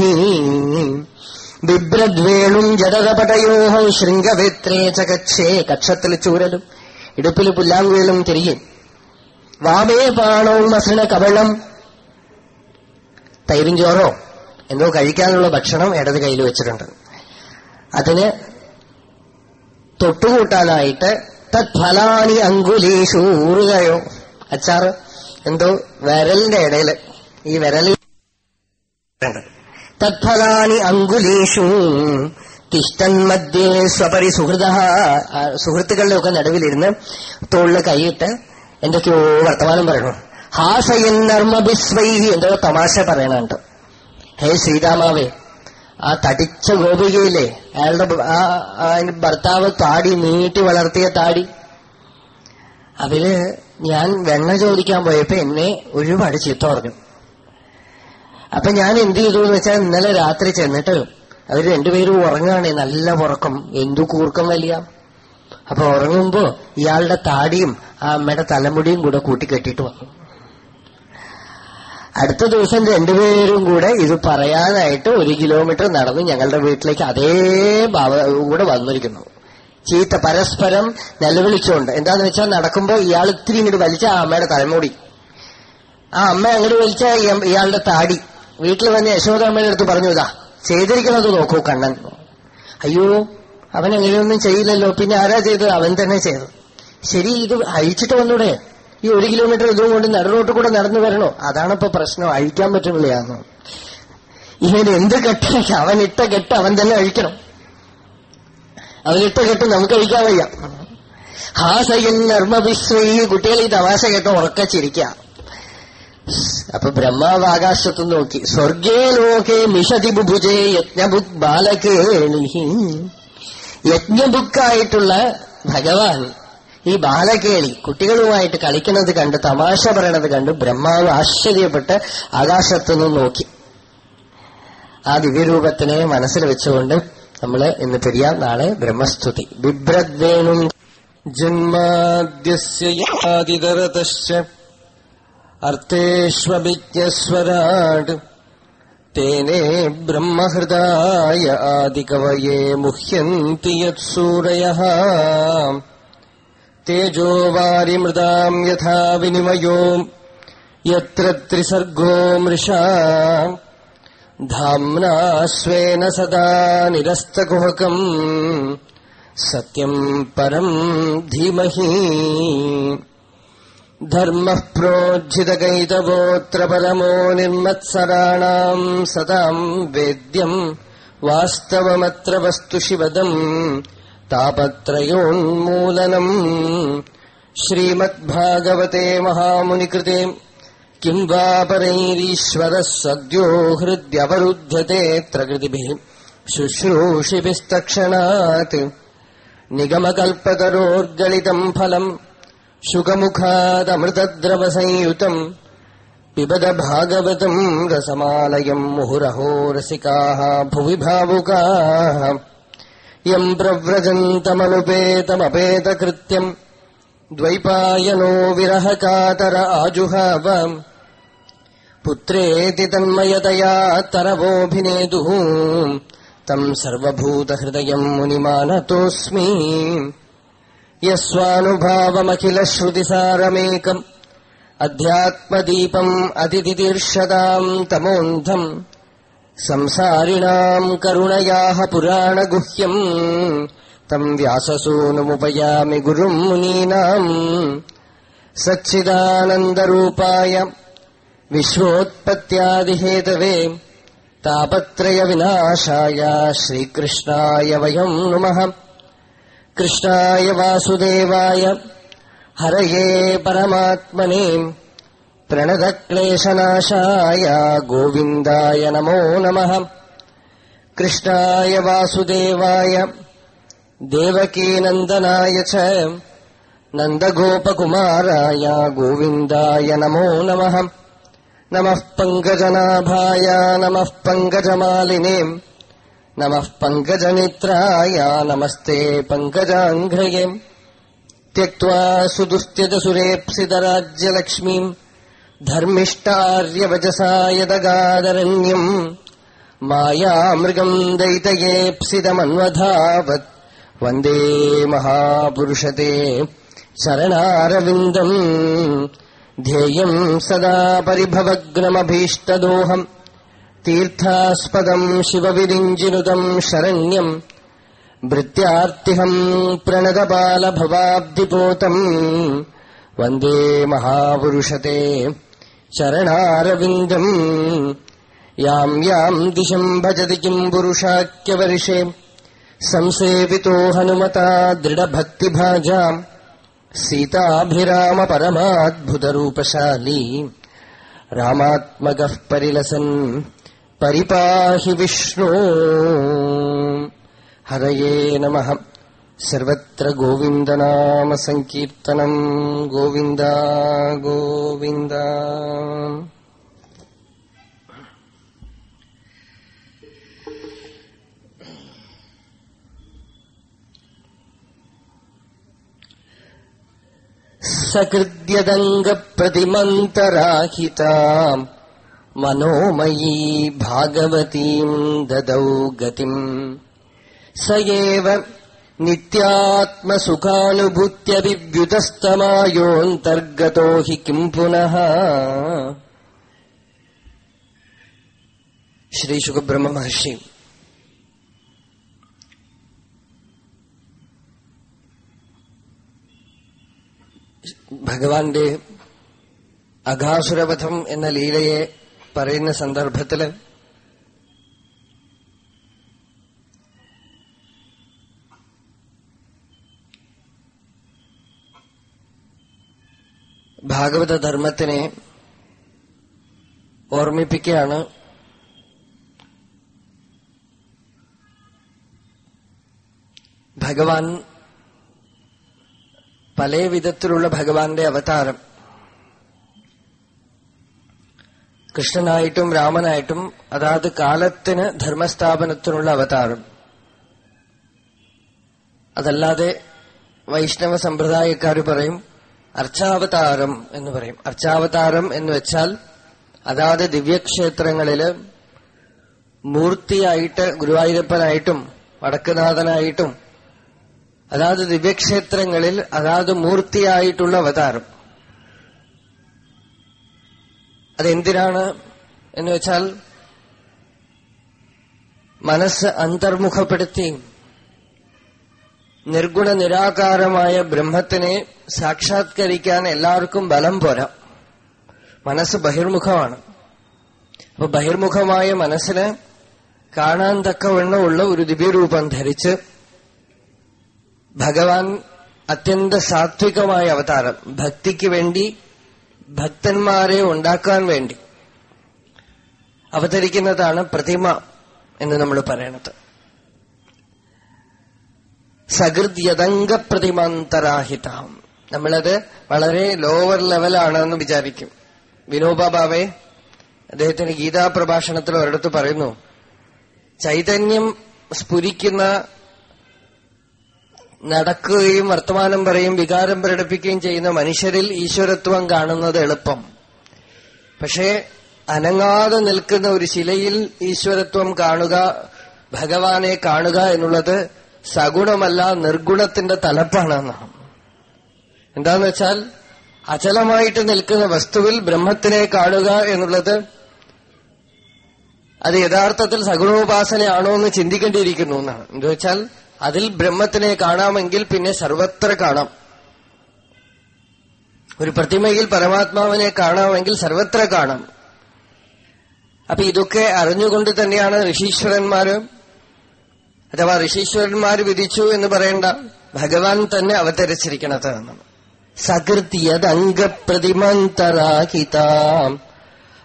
ബിഭ്രദ്വേണും ജടരപടയോ ശൃംഗവേത്രേ ചകക്ഷേ കക്ഷത്തിൽ ചൂരലും ഇടുപ്പിൽ പുല്ലാങ്കുഴലും തിരികെ. വാമേ മസന കവളം തൈരും ചോറോ? എന്തോ കഴിക്കാനുള്ള ഭക്ഷണം ഇടത് കയ്യിൽ വെച്ചിട്ടുണ്ട്. അതിന് തൊട്ടുകൂട്ടാനായിട്ട് തത്ഫലാനി അങ്കുലീഷു ഊറുകയോ. അച്ചാറ് എന്തോ വിരലിന്റെ ഇടയിൽ ഈ വിരലിൽ തത്ഫലാനി അങ്കുലീഷു തിഷ്ടൻ മധ്യേ സ്വപരി സുഹൃത സുഹൃത്തുക്കളുടെ ഒക്കെ നടുവിലിരുന്ന് തോളിൽ കൈയിട്ട് എന്തൊക്കെയോ വർത്തമാനം പറയണു ഹാസയൻ നർമ്മബിസ്വൈഹി എന്തോ തമാശ പറയണുണ്ട്. ഹേ ശ്രീരാമാവേ ആ തടിച്ച ഗോപികയില്ലേ അയാളുടെ ആ ഭർത്താവ് താടി നീട്ടി വളർത്തിയ താടി. അതിൽ ഞാൻ വെണ്ണ ചോദിക്കാൻ പോയപ്പോ എന്നെ ഒരുപാട് ചീത്ത പറഞ്ഞു. അപ്പൊ ഞാൻ എന്ത് ചെയ്തു എന്ന് വെച്ചാൽ ഇന്നലെ രാത്രി ചെന്നിട്ട് അവർ രണ്ടുപേരും ഉറങ്ങാണേ നല്ല ഉറക്കം. എന്തു കൂർക്കം വലിയ. അപ്പൊ ഉറങ്ങുമ്പോ ഇയാളുടെ താടിയും ആ അമ്മയുടെ തലമുടിയും കൂടെ കൂട്ടിക്കെട്ടിയിട്ട് വന്നു അടുത്ത ദിവസം രണ്ടുപേരും കൂടെ ഇത് പറയാനായിട്ട് ഒരു കിലോമീറ്റർ നടന്ന് ഞങ്ങളുടെ വീട്ടിലേക്ക് അതേ ഭാവ കൂടെ വന്നിരിക്കുന്നു. ചീത്ത പരസ്പരം നിലവിളിച്ചുകൊണ്ട്. എന്താന്ന് വെച്ചാൽ നടക്കുമ്പോൾ ഇയാൾ ഇത്തിരി ഇങ്ങോട്ട് വലിച്ച ആ അമ്മയുടെ തലമുടി. ആ അമ്മ അങ്ങോട്ട് വലിച്ച ഇയാളുടെ താടി. വീട്ടിൽ വന്ന് യശോദ അമ്മയുടെ അടുത്ത് പറഞ്ഞു ഇതാ ചെയ്തിരിക്കുന്നത് നോക്കൂ കണ്ണൻ. അയ്യോ അവൻ അങ്ങനെയൊന്നും ചെയ്യില്ലല്ലോ. പിന്നെ ആരാ ചെയ്തത്? അവൻ തന്നെ ചെയ്ത് ശരി ഇത് അഴിച്ചിട്ട് വന്നൂടെ? ഈ ഒരു കിലോമീറ്റർ ഇതും കൊണ്ട് നടുറോട്ട് കൂടെ നടന്നു വരണോ? അതാണിപ്പോ പ്രശ്നം. അഴിക്കാൻ പറ്റുന്നില്ലയാന്ന്. ഇവൻ എന്ത് കെട്ട്? അവൻ ഇട്ട കെട്ട് അവൻ തന്നെ അഴിക്കണം. അവനിട്ട കെട്ട് നമുക്ക് അഴിക്കാൻ വയ്യ. ഹാസയൻ നർമ്മവിശ്രീ കുട്ടികൾ ഈ തമാശ കേട്ട് ഉറക്ക ചിരിക്കുക അപ്പൊ ബ്രഹ്മാവ് ആകാശത്ത് നോക്കി. സ്വർഗേ ലോകേ മിഷതി ബുഭുജേ യജ്ഞബുദ് ബാലകേണി യജ്ഞബുക്കായിട്ടുള്ള ഭഗവാൻ ഈ ബാലകേളി കുട്ടികളുമായിട്ട് കളിക്കുന്നത് കണ്ട് തമാശ പറയണത് കണ്ട് ബ്രഹ്മാവ് ആശ്ചര്യപ്പെട്ട് ആകാശത്തുനിന്ന് നോക്കി. ആ ദിവ്യരൂപത്തിനെ മനസ്സിൽ വെച്ചുകൊണ്ട് നമ്മൾ ഇന്ന് പിരിയാം നാളെ ബ്രഹ്മസ്തുതി. ബിഭ്രദ്വേണു ജന്മാദ്യസ്യ യാതിതരതശ്ച അർത്ഥേഷ്വഭിജ്ഞസ്വരാട്. തേനേ ബ്രഹ്മഹൃദായ ആദികവയേ മുഹ്യന്തി യത്സൂരയ തേജോ വാരിമൃതാം യഥാ വിനിമയോ യത്ര ത്രിസർഗോ മൃഷാ ധാംനാ സ്വേന സദാ നിരസ്തകുഹകം സത്യം പരം ധീമഹി धर्मः प्रोज्झितगैतवोऽत्र परमो निर्मत्सराणाम् सदाम् वेद्यम् वास्तवमत्र वस्तु शिवदम् तापत्रयोन्मूलनम् श्रीमद्भागवते महामुनिकृते किम् वा परैरीश्वरः सद्यो हृद्यवरुध्यते प्रकृतिभिः शुश्रूषिभिस्तक्षणात् निगमकल्पतरोर्गलितम् फलम् शुकमुखादमृतद्रवसंयुतम् पिबद भागवतम् रसमालयम् मुहुरहो रसिकाः भुवि भावुकाः यम् प्रव्रजन्तमनुपेतमपेतकृत्यम् द्वैपायनो विरहकातर आजुहाव पुत्रेति तन्मयतया तरवोऽभिनेदुः तम् सर्वभूतहृदयम् मुनिमानतोऽस्मि യസ്വാനുഭാവമഖിലശ്രുതിസാരമേകം. അധ്യാത്മദീപം അതിതിതീർഷതാം തമോന്ധം. സംസാരിണാം കരുണയാഹ പുരാണഗുഹ്യം. തം വ്യാസസൂനുമുപയാമി ഗുരും മുനീനാം. സച്ചിദാനന്ദരൂപായ വിശ്വോത്പത്യാദിഹേതവേ. താപത്രയവിനാശായ ശ്രീകൃഷ്ണായ വയം നുമ. कृष्णाय वासुदेवाय हरये परमात्मने प्रणतक्लेशनाशाय गोविन्दाय नमो नमः कृष्णाय वासुदेवाय देवकीनन्दनाय च नन्दगोपकुमाराय गोविन्दाय नमो नमः नमः पङ्कजनाभाय नमः पङ्कजमालिने नमः पङ्कजनित्राय नमस्ते पङ्कजाङ्घ्रये त्यक्त्वा सुदुस्त्यजसुरेप्सितराज्यलक्ष्मीम् धर्मिष्टार्यवचसा यदगादरण्यम् मायामृगम् दैतयेप्सितमन्वधावत् वन्दे महापुरुषते शरणारविन्दम् ध्येयम् सदा परिभवग्नमभीष्टदोहम् तीर्थास्पदम् शिवविरिञ्जिनुतम् शरण्यम् भृत्यार्तिहम् प्रणतबालभवाब्धिपोतम् वन्दे महापुरुषते शरणारविन्दम् याम् याम् दिशम् भजति किम् पुरुषाख्यवर्षे संसेवितो हनुमता दृढभक्तिभाजाम् सीताभिरामपरमाद्भुतरूपशाली रामात्मकः परिलसन् പരിപാഹി വിഷ്ണു. ഹരയേ നമ. സർവത്ര ഗോവിന്ദനാമ സങ്കീർത്തനം. ഗോവിന്ദ ഗോവിന്ദ. സകൃദ്യദംഗ പ്രതിമന്തരാഹിതാം मनोमयी भागवतीम् ददौ गतिम् स एव नित्यात्मसुखानुभूत्यभिव्युतस्तमायोऽन्तर्गतो हि किम् पुनः ശ്രീശുഖബ്രഹ്മ മഹർഷി ഭഗവാന്റെ അഘാസുരവധം എന്ന ലീലയെ പറയുന്ന സന്ദർഭത്തിൽ ഭാഗവതധർമ്മത്തിനെ ഓർമ്മിപ്പിക്കുകയാണ് ഭഗവാൻ പല വിധത്തിലുള്ള ഭഗവാന്റെ അവതാരം. കൃഷ്ണനായിട്ടും രാമനായിട്ടും അതാത് കാലത്തിന് ധർമ്മസ്ഥാപനത്തിനുള്ള അവതാരം. അതല്ലാതെ വൈഷ്ണവ സമ്പ്രദായക്കാർ പറയും അർച്ചാവതാരം എന്ന് പറയും. അർച്ചാവതാരം എന്ന് വെച്ചാൽ അതാത് ദിവ്യക്ഷേത്രങ്ങളിൽ മൂർത്തിയായിട്ട് ഗുരുവായൂരപ്പനായിട്ടും വടക്കുനാഥനായിട്ടും അതാത് ദിവ്യക്ഷേത്രങ്ങളിൽ അതാത് മൂർത്തിയായിട്ടുള്ള അവതാരം. അതെന്തിനാണ് എന്ന് വെച്ചാൽ മനസ്സ് അന്തർമുഖപ്പെടുത്തി നിർഗുണ നിരാകാരമായ ബ്രഹ്മത്തിനെ സാക്ഷാത്കരിക്കാൻ എല്ലാവർക്കും ബലം പോരാ. മനസ്സ് ബഹിർമുഖമാണ്. അപ്പൊ ബഹിർമുഖമായ മനസ്സിന് കാണാൻ തക്കവണ്ണമുള്ള ഒരു ദിവ്യരൂപം ധരിച്ച് ഭഗവാൻ അത്യന്ത സാത്വികമായ അവതാരം ഭക്തിക്ക് വേണ്ടി ഭക്തന്മാരെ ഉണ്ടാക്കാൻ വേണ്ടി അവതരിക്കുന്നതാണ് പ്രതിമ എന്ന് നമ്മൾ പറയണത്. സകൃദ്യതംഗ പ്രതിമാന്തരാഹിതാം. നമ്മളത് വളരെ ലോവർ ലെവലാണെന്ന് വിചാരിക്കും. വിനോബാബാവെ അദ്ദേഹത്തിന്റെ അദ്ദേഹത്തിന് ഗീതാ പ്രഭാഷണത്തിൽ ഒരിടത്ത് പറയുന്നു ചൈതന്യം സ്ഫുരിക്കുന്ന നടക്കുകയും വർത്തമാനം പറയും വികാരം പ്രകടിപ്പിക്കുകയും ചെയ്യുന്ന മനുഷ്യരിൽ ഈശ്വരത്വം കാണുന്നത് എളുപ്പം. പക്ഷേ അനങ്ങാതെ നിൽക്കുന്ന ഒരു ശിലയിൽ ഈശ്വരത്വം കാണുക ഭഗവാനെ കാണുക എന്നുള്ളത് സഗുണമല്ല നിർഗുണത്തിന്റെ തലപ്പാണെന്നാണ്. എന്താന്ന് വെച്ചാൽ അചലമായിട്ട് നിൽക്കുന്ന വസ്തുവിൽ ബ്രഹ്മത്തിനെ കാണുക എന്നുള്ളത് അത് യഥാർത്ഥത്തിൽ സഗുണോപാസനയാണോ എന്ന് ചിന്തിക്കേണ്ടിയിരിക്കുന്നു എന്നാണ്. എന്താ വെച്ചാൽ അതിൽ ബ്രഹ്മത്തിനെ കാണാമെങ്കിൽ പിന്നെ സർവത്ര കാണാം. ഒരു പ്രതിമയിൽ പരമാത്മാവിനെ കാണാമെങ്കിൽ സർവത്ര കാണാം. അപ്പൊ ഇതൊക്കെ അറിഞ്ഞുകൊണ്ട് തന്നെയാണ് ഋഷീശ്വരന്മാര് അഥവാ ഋഷീശ്വരന്മാർ വിധിച്ചു എന്ന് പറയേണ്ട ഭഗവാൻ തന്നെ അവതരിച്ചിരിക്കണത്. എന്നാണ് സകൃത്യതംഗപ്രതിമന്തരാഹിതാം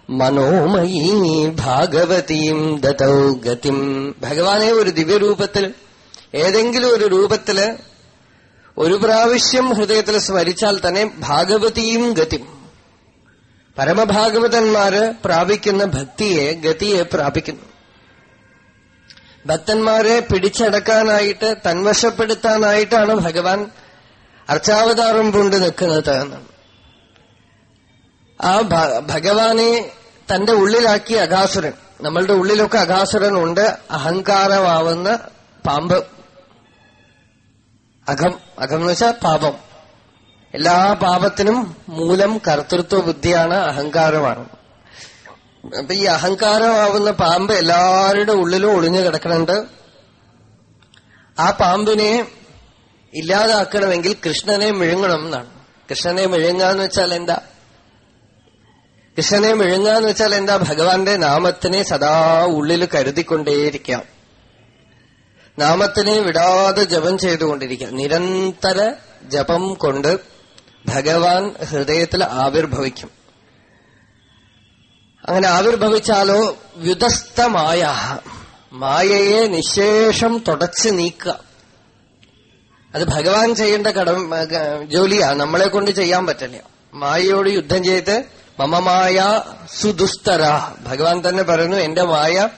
മനോമയീ ഭാഗവതീം ദതൗ ഗതിം ഭഗവാനെ ഒരു ദിവ്യരൂപത്തിൽ ഏതെങ്കിലും ഒരു രൂപത്തിൽ ഒരു പ്രാവശ്യം ഹൃദയത്തിൽ സ്മരിച്ചാൽ തന്നെ ഭാഗവതിയും ഗതിം. പരമഭാഗവതന്മാര് പ്രാപിക്കുന്ന ഭക്തിയെ ഗതിയെ പ്രാപിക്കുന്നു. ഭക്തന്മാരെ പിടിച്ചടക്കാനായിട്ട് തന്വശപ്പെടുത്താനായിട്ടാണ് ഭഗവാൻ അർച്ചാവതാരം കൊണ്ട് നിൽക്കുന്നത് ആ ഭഗവാനെ തന്റെ ഉള്ളിലാക്കി അഗാസുരൻ നമ്മളുടെ ഉള്ളിലൊക്കെ അഗാസുരൻ ഉണ്ട് അഹങ്കാരമാവുന്ന പാമ്പ്. അകം അകം എന്ന് വെച്ചാൽ പാപം. എല്ലാ പാപത്തിനും മൂലം കർത്തൃത്വ ബുദ്ധിയാണ് അഹങ്കാരമാണ്. അപ്പൊ ഈ അഹങ്കാരമാവുന്ന പാമ്പ് എല്ലാവരുടെ ഉള്ളിലും ഒളിഞ്ഞു കിടക്കണുണ്ട്. ആ പാമ്പിനെ ഇല്ലാതാക്കണമെങ്കിൽ കൃഷ്ണനെ മിഴുങ്ങണം എന്നാണ്. കൃഷ്ണനെ മിഴുങ്ങാന്ന് വെച്ചാൽ എന്താ? കൃഷ്ണനെ മിഴുങ്ങാന്ന് വെച്ചാൽ എന്താ? ഭഗവാന്റെ നാമത്തിനെ സദാ ഉള്ളിൽ കരുതിക്കൊണ്ടേയിരിക്കാം. നാമത്തിനെ വിടാതെ ജപം ചെയ്തുകൊണ്ടിരിക്കുക. നിരന്തര ജപം കൊണ്ട് ഭഗവാൻ ഹൃദയത്തിൽ ആവിർഭവിക്കും. അങ്ങനെ ആവിർഭവിച്ചാലോ വ്യുതസ്ഥമായ മായയെ നിശേഷം തുടച്ചു നീക്കുക. അത് ഭഗവാൻ ചെയ്യേണ്ട കടമ ജോലിയാ നമ്മളെ കൊണ്ട് ചെയ്യാൻ പറ്റില്ല. മായയോട് യുദ്ധം ചെയ്ത് മമമായ സുദുസ്തര. ഭഗവാൻ തന്നെ പറയുന്നു എന്റെ മായ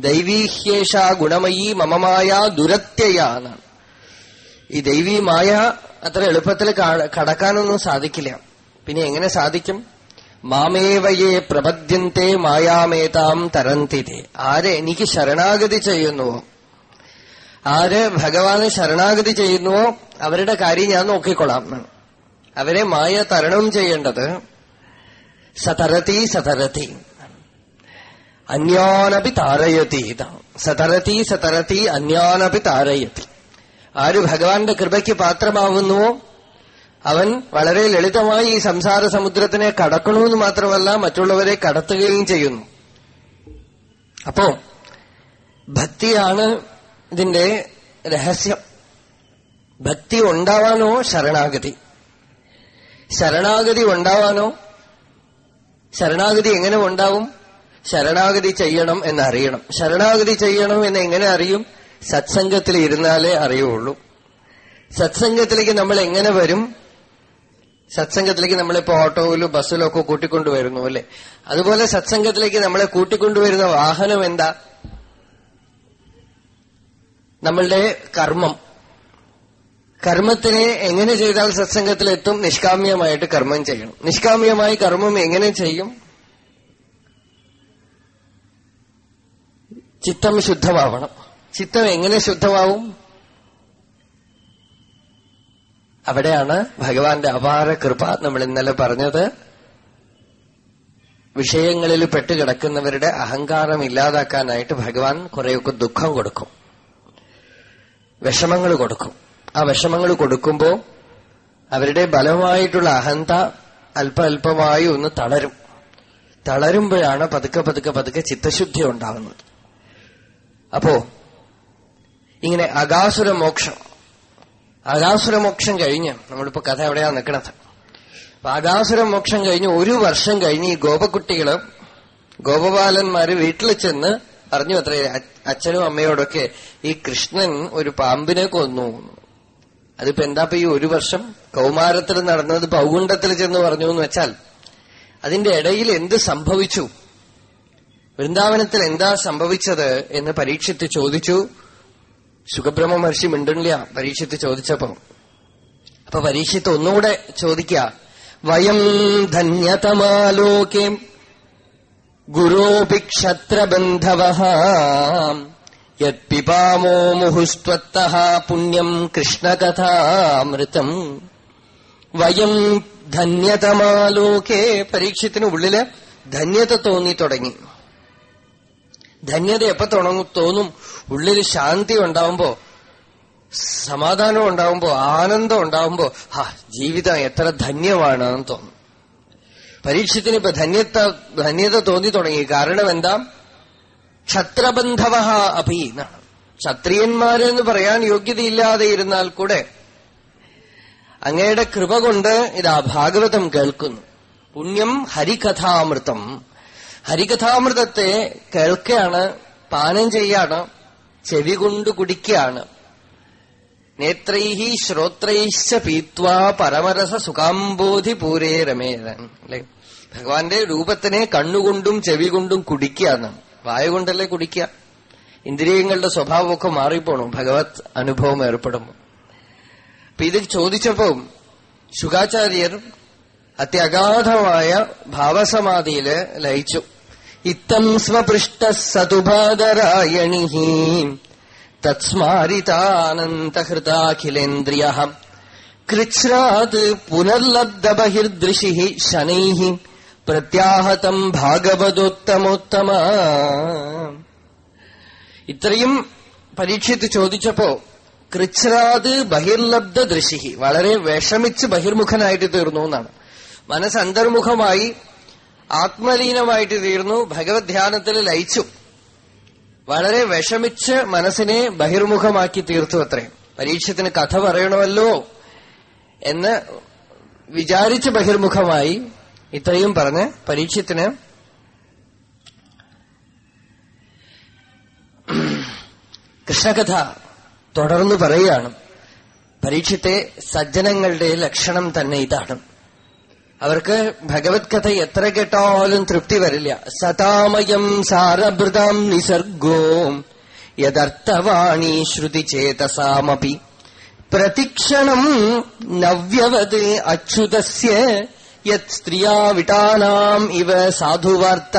ദൈവീഹ്യേഷ ഗുണമയി മമമായ ദുരത്യയ എന്നാണ്. ഈ ദൈവീ മായ അത്ര എളുപ്പത്തിൽ കടക്കാനൊന്നും സാധിക്കില്ല. പിന്നെ എങ്ങനെ സാധിക്കും? മാമേവയെ പ്രപദ്യന്തെ മായാമേതാം തരന്തിതെ. ആര് എനിക്ക് ശരണാഗതി ചെയ്യുന്നുവോ? ആര് ഭഗവാന് ശരണാഗതി ചെയ്യുന്നുവോ? അവരുടെ കാര്യം ഞാൻ നോക്കിക്കൊള്ളാം അവരെ മായ തരണം ചെയ്യേണ്ടത് സതരതി സതരതി. അന്യാനപി താരയതി ഇതാണ് സതരത്തി സതരത്തി അന്യാനപി താരയതി. ആര് ഭഗവാന്റെ കൃപയ്ക്ക് പാത്രമാവുന്നുവോ? അവൻ വളരെ ലളിതമായി ഈ സംസാര സമുദ്രത്തിനെ കടക്കണമെന്ന് മാത്രമല്ല മറ്റുള്ളവരെ കടത്തുകയും ചെയ്യുന്നു. അപ്പോ ഭക്തിയാണ് ഇതിന്റെ രഹസ്യം. ഭക്തി ഉണ്ടാവാനോ ശരണാഗതി? ശരണാഗതി ഉണ്ടാവാനോ? ശരണാഗതി എങ്ങനെ ഉണ്ടാവും? ശരണാഗതി ചെയ്യണം എന്നറിയണം. ശരണാഗതി ചെയ്യണം എന്ന് എങ്ങനെ അറിയും? സത്സംഗത്തിൽ ഇരുന്നാലേ അറിയുള്ളൂ. സത്സംഗത്തിലേക്ക് നമ്മൾ എങ്ങനെ വരും? സത്സംഗത്തിലേക്ക് നമ്മളിപ്പോ ഓട്ടോയിലും ബസ്സിലോ ഒക്കെ കൂട്ടിക്കൊണ്ടുവരുന്നു അല്ലെ? അതുപോലെ സത്സംഗത്തിലേക്ക് നമ്മളെ കൂട്ടിക്കൊണ്ടുവരുന്ന വാഹനം എന്താ? നമ്മളുടെ കർമ്മം. കർമ്മത്തിനെ എങ്ങനെ ചെയ്താൽ സത്സംഗത്തിലെത്തും? നിഷ്കാമ്യമായിട്ട് കർമ്മം ചെയ്യണം. നിഷ്കാമ്യമായി കർമ്മം എങ്ങനെ ചെയ്യും? ചിത്തം ശുദ്ധമാവണം. ചിത്തം എങ്ങനെ ശുദ്ധമാവും? അവിടെയാണ് ഭഗവാന്റെ അപാര കൃപ നമ്മൾ ഇന്നലെ പറഞ്ഞത്. വിഷയങ്ങളിൽ പെട്ടുകിടക്കുന്നവരുടെ അഹങ്കാരം ഇല്ലാതാക്കാനായിട്ട് ഭഗവാൻ കുറെയൊക്കെ ദുഃഖം കൊടുക്കും. വിഷമങ്ങൾ കൊടുക്കും. ആ വിഷമങ്ങൾ കൊടുക്കുമ്പോൾ അവരുടെ ബലമായിട്ടുള്ള അഹന്ത അല്പ അല്പമായി ഒന്ന് തളരും. തളരുമ്പോഴാണ് പതുക്കെ പതുക്കെ പതുക്കെ ചിത്തശുദ്ധി ഉണ്ടാകുന്നത് അപ്പോ ഇങ്ങനെ അകാസുരമോക്ഷം അകാസുരമോക്ഷം കഴിഞ്ഞ് നമ്മളിപ്പോ കഥ എവിടെയാ നിൽക്കണത് അപ്പൊ അകാസുരമോക്ഷം കഴിഞ്ഞ് ഒരു വർഷം കഴിഞ്ഞ് ഈ ഗോപക്കുട്ടികൾ ഗോപബാലന്മാര് വീട്ടിൽ ചെന്ന് പറഞ്ഞു അത്രേ അച്ഛനും അമ്മയോടൊക്കെ ഈ കൃഷ്ണൻ ഒരു പാമ്പിനെ കൊന്നു. അതിപ്പോ എന്താ ഈ ഒരു വർഷം കൗമാരത്തിൽ നടന്നത് പൗകുണ്ടത്തിൽ ചെന്ന് പറഞ്ഞു എന്ന് വെച്ചാൽ അതിന്റെ ഇടയിൽ എന്ത് സംഭവിച്ചു? വൃന്ദാവനത്തിൽ എന്താ സംഭവിച്ചത് എന്ന് പരീക്ഷത്ത് ചോദിച്ചു. സുഖബ്രഹ്മ മഹർഷി മിണ്ടില്ല പരീക്ഷത്ത് ചോദിച്ചപ്പോ. അപ്പൊ പരീക്ഷത്ത് ഒന്നുകൂടെ ചോദിക്ക. വയം ധന്യതമാലോകെ ഗുരോപി ക്ഷത്രബന്ധവ യത്പിപാമോ മുഹുസ്ത്വത്ത പുണ്യം കൃഷ്ണകഥാമൃതം. വയം ധന്യതമാലോകെ പരീക്ഷത്തിന് ഉള്ളിൽ ധന്യത തോന്നി തുടങ്ങി. ധന്യത എപ്പോ തുടങ്ങും തോന്നും? ഉള്ളിൽ ശാന്തി ഉണ്ടാവുമ്പോ സമാധാനം ഉണ്ടാവുമ്പോ ആനന്ദം ഉണ്ടാവുമ്പോ ഹാ ജീവിതം എത്ര ധന്യമാണ് എന്ന് തോന്നും. പരീക്ഷത്തിന് ഇപ്പൊ ധന്യത ധന്യത തോന്നി തുടങ്ങി. കാരണം എന്താ? ക്ഷത്രബന്ധവ അഭി എന്നാണ് ക്ഷത്രിയന്മാരെന്ന് പറയാൻ യോഗ്യതയില്ലാതെ ഇരുന്നാൽ കൂടെ അങ്ങയുടെ കൃപ കൊണ്ട് ഇതാ ഭാഗവതം കേൾക്കുന്നു. പുണ്യം ഹരികഥാമൃതം. ഹരികഥാമൃതത്തെ കേൾക്കുകയാണ് പാനം ചെയ്യാണ് ചെവി കൊണ്ട് കുടിക്കുകയാണ് നേത്രൈഹി ശ്രോത്രൈശ്ച പീത്വാ പരമരസ സുഖാംബോധി പൂരേ രമേരൻ അല്ലെ? ഭഗവാന്റെ രൂപത്തിനെ കണ്ണുകൊണ്ടും ചെവി കൊണ്ടും കുടിക്കുകയാണ് വായ കൊണ്ടല്ലേ കുടിക്കുക? ഇന്ദ്രിയങ്ങളുടെ സ്വഭാവമൊക്കെ മാറിപ്പോണു. ഭഗവത് അനുഭവം ഏർപ്പെടുമ്പോൾ അപ്പൊ ഇത് ചോദിച്ചപ്പോ ശുഖാചാര്യർ അത്യഗാധമായ ഭാവസമാധിയിൽ ലയിച്ചു. ഇത്തം സ്വപൃഷ്ട സതുഭാദരായണി തത്സ്മാരിതാനന്തഹൃതാഖിലേന്ദ്രിയ കൃച്ഛ്രാത് പുനർലബ്ധബഹിർദൃശി ശനൈ പ്രത്യാഹതം ഭാഗവതോത്തമോത്തമ. ഇത്രയും പരീക്ഷിത്ത് ചോദിച്ചപ്പോ കൃച്ഛ്രാത് ബഹിർലബ്ധ ദൃശി വളരെ വിഷമിച്ച് ബഹിർമുഖനായിട്ട് തീർന്നു എന്നാണ്. മനസ്സ് അന്തർമുഖമായി ആത്മലീനമായിട്ട് തീർന്നു ഭഗവത് ധ്യാനത്തിൽ ലയിച്ചു. വളരെ വിഷമിച്ച് മനസ്സിനെ ബഹിർമുഖമാക്കി തീർത്തു അത്രയും പരീക്ഷത്തിന് കഥ പറയണമല്ലോ എന്ന് വിചാരിച്ച് ബഹിർമുഖമായി ഇത്രയും പറഞ്ഞ് പരീക്ഷത്തിന് കൃഷ്ണകഥ തുടർന്ന് പറയുകയാണ്. പരീക്ഷത്തെ സജ്ജനങ്ങളുടെ ലക്ഷണം തന്നെ ഇതാണ്. അവർക്ക് ഭഗവത് കഥ എത്ര കേട്ടാലും തൃപ്തി വരില്ല. സതാമയം സാരഭൃതാം നിസർഗോ യഥർത്ഥവാണി ശ്രുതി ചേതസാമപി. പ്രതിക്ഷണം നവ്യവത് അച്യുതസ്യ യത് സ്ത്രീയാ വിടാനാം ഇവ സാധുവാർത്ത.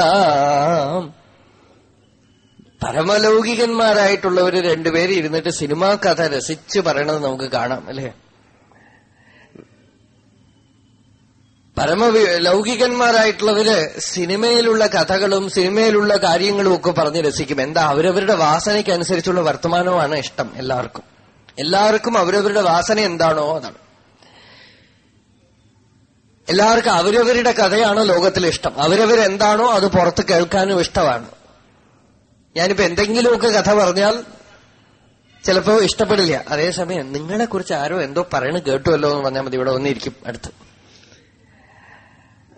പരമലൗകികന്മാരായിട്ടുള്ളവര് രണ്ടുപേര് ഇരുന്നിട്ട് സിനിമാ കഥ രസിച്ച് പറയണത് നമുക്ക് കാണാം അല്ലേ? പരമ ലൗകികന്മാരായിട്ടുള്ളവര് സിനിമയിലുള്ള കഥകളും സിനിമയിലുള്ള കാര്യങ്ങളും ഒക്കെ പറഞ്ഞ് രസിക്കും. എന്താ അവരവരുടെ വാസനയ്ക്ക് അനുസരിച്ചുള്ള വർത്തമാനമാണ് ഇഷ്ടം എല്ലാവർക്കും. എല്ലാവർക്കും അവരവരുടെ വാസന എന്താണോ അതാണ്. എല്ലാവർക്കും അവരവരുടെ കഥയാണ് ലോകത്തിൽ ഇഷ്ടം. അവരവരെന്താണോ അത് പുറത്ത് കേൾക്കാനും ഇഷ്ടമാണ്. ഞാനിപ്പോ എന്തെങ്കിലുമൊക്കെ കഥ പറഞ്ഞാൽ ചിലപ്പോ ഇഷ്ടപ്പെടില്ല. അതേസമയം നിങ്ങളെക്കുറിച്ച് ആരോ എന്തോ പറയണ കേട്ടുവല്ലോ എന്ന് പറഞ്ഞാൽ മതി. ഇവിടെ വന്നിരിക്കും അടുത്ത്.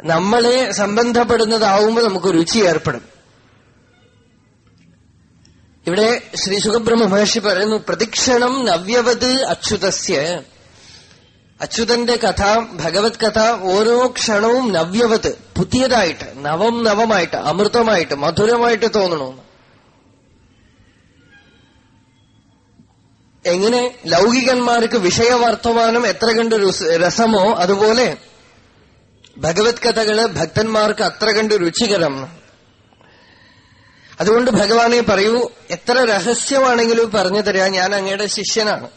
നമ്മളെ സംബന്ധപ്പെടുന്നതാവുമ്പോൾ നമുക്ക് രുചി ഏർപ്പെടും. ഇവിടെ ശ്രീ സുഖബ്രഹ്മ മഹർഷി പറയുന്നു പ്രതിക്ഷണം നവ്യവത് അച്യുതസ്യ. അച്യുതന്റെ കഥ ഭഗവത് കഥ ഓരോ ക്ഷണവും നവ്യവത് പുതിയതായിട്ട് നവം നവമായിട്ട് അമൃതമായിട്ട് മധുരമായിട്ട് തോന്നണു എങ്ങനെ? ലൗകികന്മാർക്ക് വിഷയവർത്തമാനം എത്ര കണ്ട് രസമോ? അതുപോലെ ഭഗവത് കഥകൾ ഭക്തന്മാർക്ക് അത്ര കണ്ട് രുചികരം. അതുകൊണ്ട് ഭഗവാനെ പറയൂ എത്ര രഹസ്യമാണെങ്കിലും പറഞ്ഞു തരാ ഞാൻ അങ്ങയുടെ ശിഷ്യനാണ്.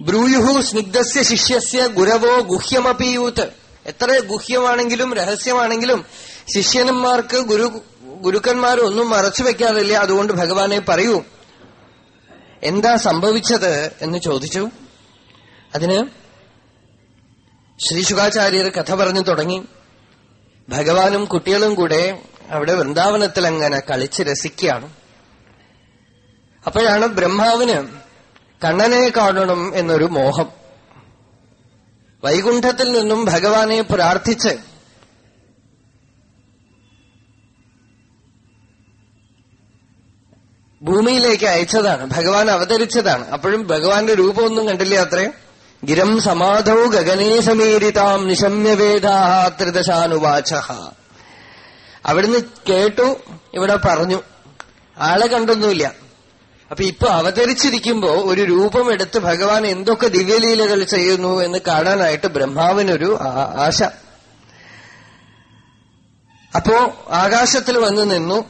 ബ്രൂയുഹു സ്നിഗ്ധസ്യ ശിഷ്യസ്യ ഗുരവോ ഗുഹ്യമപീയൂത്ത് എത്ര ഗുഹ്യമാണെങ്കിലും രഹസ്യമാണെങ്കിലും ശിഷ്യന്മാർക്ക് ഗുരു ഗുരുക്കന്മാരൊന്നും മറച്ചു വെക്കാറില്ല. അതുകൊണ്ട് ഭഗവാനെ പറയൂ എന്താ സംഭവിച്ചത് എന്ന് ചോദിച്ചു. അതിന് ശ്രീ ശുഖാചാര്യർ കഥ പറഞ്ഞു തുടങ്ങി. ഭഗവാനും കുട്ടികളും കൂടെ അവിടെ വൃന്ദാവനത്തിൽ അങ്ങനെ കളിച്ച് രസിക്കുകയാണ്. അപ്പോഴാണ് ബ്രഹ്മാവിന് കണ്ണനെ കാണണം എന്നൊരു മോഹം. വൈകുണ്ഠത്തിൽ നിന്നും ഭഗവാനെ പ്രാർത്ഥിച്ച് ഭൂമിയിലേക്ക് അയച്ചതാണ്. ഭഗവാൻ അവതരിച്ചതാണ്. അപ്പോഴും ഭഗവാന്റെ രൂപമൊന്നും കണ്ടില്ല അത്രേ? ഗിരം സമാധൗ ഗഗനേ സമീരിതാം നിശമ്യവേദാ ത്രിദശാനുവാച അവിടുന്ന് കേട്ടു ഇവിടെ പറഞ്ഞു. ആളെ കണ്ടൊന്നുമില്ല. അപ്പൊ ഇപ്പൊ അവതരിച്ചിരിക്കുമ്പോ ഒരു രൂപം എടുത്ത് ഭഗവാൻ എന്തൊക്കെ ദിവ്യലീലകൾ ചെയ്യുന്നു എന്ന് കാണാനായിട്ട് ബ്രഹ്മാവിനൊരു ആശ. അപ്പോ ആകാശത്തിൽ വന്നു നിന്നു.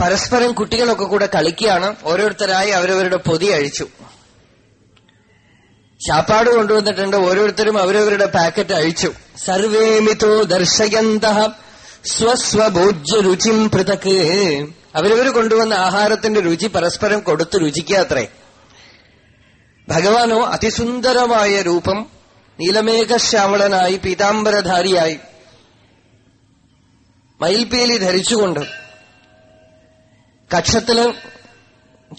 പരസ്പരം കുട്ടികളൊക്കെ കൂടെ കളിക്കുകയാണ്. ഓരോരുത്തരായി അവരവരുടെ പൊതി അഴിച്ചു. ശാപ്പാട് കൊണ്ടുവന്നിട്ടുണ്ട്. ഓരോരുത്തരും അവരവരുടെ പാക്കറ്റ് അഴിച്ചു. സർവേമിതോ ദർശയന്ത സ്വസ്വഭോജ്യ രുചിം പൃഥക്ക് അവരവർ കൊണ്ടുവന്ന ആഹാരത്തിന്റെ രുചി പരസ്പരം കൊടുത്ത് രുചിക്കാത്രേ. ഭഗവാനോ അതിസുന്ദരമായ രൂപം നീലമേഘശ്യാമളനായി പീതാംബരധാരിയായി മയിൽപീലി ധരിച്ചുകൊണ്ട് കക്ഷത്തിൽ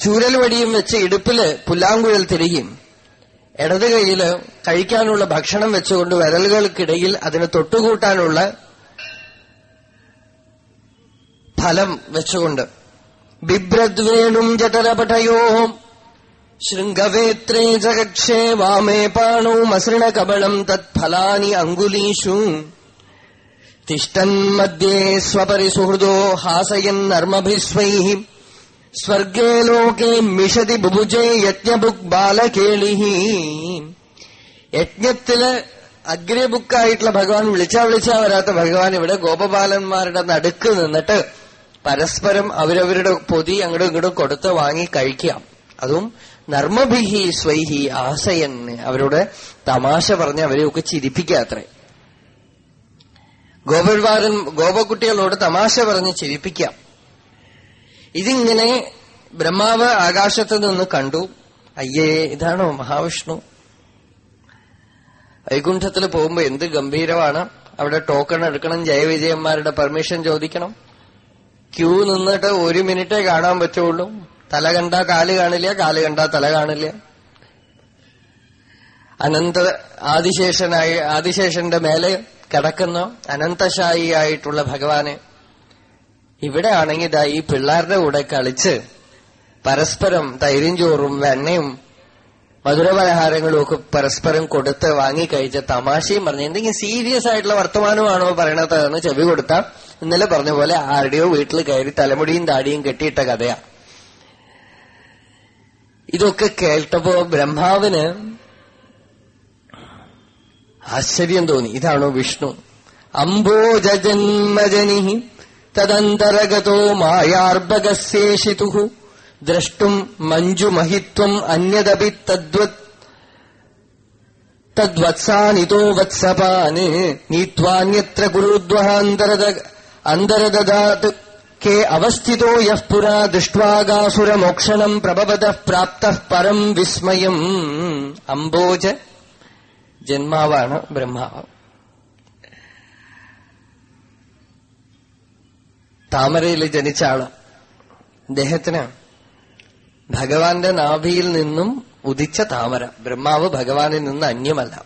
ചൂരൽവടിയും വെച്ച് ഇടുപ്പിൽ പുല്ലാങ്കുഴൽ തിരികെയും ഇടത് കൈയിൽ കഴിക്കാനുള്ള ഭക്ഷണം വെച്ചുകൊണ്ട് വിരലുകൾക്കിടയിൽ അതിന് തൊട്ടുകൂട്ടാനുള്ള ഫലം വെച്ചുകൊണ്ട്. ബിഭ്രദ്വേണും ജഠരപടയോ ശൃംഗവേത്രേ ജഗക്ഷേ വാമേ പാണോ മസൃണ കബളം തത്ഫലാനി അങ്കുലീഷു. തിഷ്ടൻ മധ്യേ സ്വപരിസുഹൃദോ ഹാസയൻ നർമ്മഭിസ്വൈ സ്വർഗേ ലോകേ മിഷതി ബുഭുജേ യജ്ഞബുക് ബാലകേളി യജ്ഞത്തിൽ അഗ്രബുക്കായിട്ടുള്ള ഭഗവാൻ വിളിച്ചാ വിളിച്ചാ വരാത്ത ഭഗവാൻ ഇവിടെ ഗോപബാലന്മാരുടെ നടുക്ക് നിന്നിട്ട് പരസ്പരം അവരവരുടെ പൊതി അങ്ങോട്ടും ഇങ്ങോട്ടും കൊടുത്ത് വാങ്ങി കഴിക്കാം അതും നർമ്മഭിഹി സ്വൈഹി ആസയൻ അവരോട് തമാശ പറഞ്ഞ് അവരെയൊക്കെ ചിരിപ്പിക്കാത്രേ ഗോപൽവാരൻ ഗോപകുട്ടികളോട് തമാശ പറഞ്ഞ് ചിരിപ്പിക്കാം ഇതിങ്ങനെ ബ്രഹ്മാവ് ആകാശത്ത് നിന്ന് കണ്ടു. അയ്യേ ഇതാണോ മഹാവിഷ്ണു? വൈകുണ്ഠത്തിൽ പോകുമ്പോ എന്ത് ഗംഭീരമാണ്. അവിടെ ടോക്കൺ എടുക്കണം ജയവിജയന്മാരുടെ പെർമിഷൻ ചോദിക്കണം. ക്യൂ നിന്നിട്ട് ഒരു മിനിറ്റേ കാണാൻ പറ്റുള്ളൂ. തല കണ്ട കാൽ കാണില്ല കാൽ കണ്ട തല കാണില്ല. അനന്ത ആദിശേഷനായി ആദിശേഷന്റെ മേലെ കിടക്കുന്ന അനന്തശായിയായിട്ടുള്ള ഭഗവാനെ ഇവിടെ ആണെങ്കിൽ ഇതാ ഈ പിള്ളേരുടെ കൂടെ കളിച്ച് പരസ്പരം തൈരും ചോറും വെണ്ണയും മധുരപലഹാരങ്ങളും ഒക്കെ പരസ്പരം കൊടുത്ത് വാങ്ങിക്കഴിച്ച തമാശയും പറഞ്ഞ് എന്തെങ്കിലും സീരിയസ് ആയിട്ടുള്ള വർത്തമാനമാണോ പറയണത് എന്ന് ചെവി കൊടുത്ത ഇന്നലെ പറഞ്ഞ പോലെ ആരുടെയോ വീട്ടിൽ കയറി തലമുടിയും താടിയും കെട്ടിയിട്ട കഥയാ. ഇതൊക്കെ കേട്ടപ്പോ ബ്രഹ്മാവിന് ആശ്ചര്യം തോന്നി. ഇതാണോ വിഷ്ണു. അംബോജന്മജനി തദന്തരഗതോ മായാർഭകശേഷിതു ദ്രഷ്ടും മഞ്ജുമഹിത്വം അന്യദപി തദ്വത് തദ്വത്സാനിതോ വത്സപാന്. നീത്വാന്യത്ര കുരുദ്വഹാന്തരദ അന്തരദദാത് കേ അവസ്ഥിതോ യഃ പുരാ ദൃഷ്ട്വാകാസുരമോക്ഷണം പ്രഭവത പ്രാപ്ത പരം വിസ്മയം. അംബോജ ജന്മാവാണ് ബ്രഹ്മാവ്. താമരയിൽ ജനിച്ച ആൾ. അദ്ദേഹത്തിന് ഭഗവാന്റെ നാഭിയിൽ നിന്നും ഉദിച്ച താമര. ബ്രഹ്മാവ് ഭഗവാനിൽ നിന്ന് അന്യമല്ല.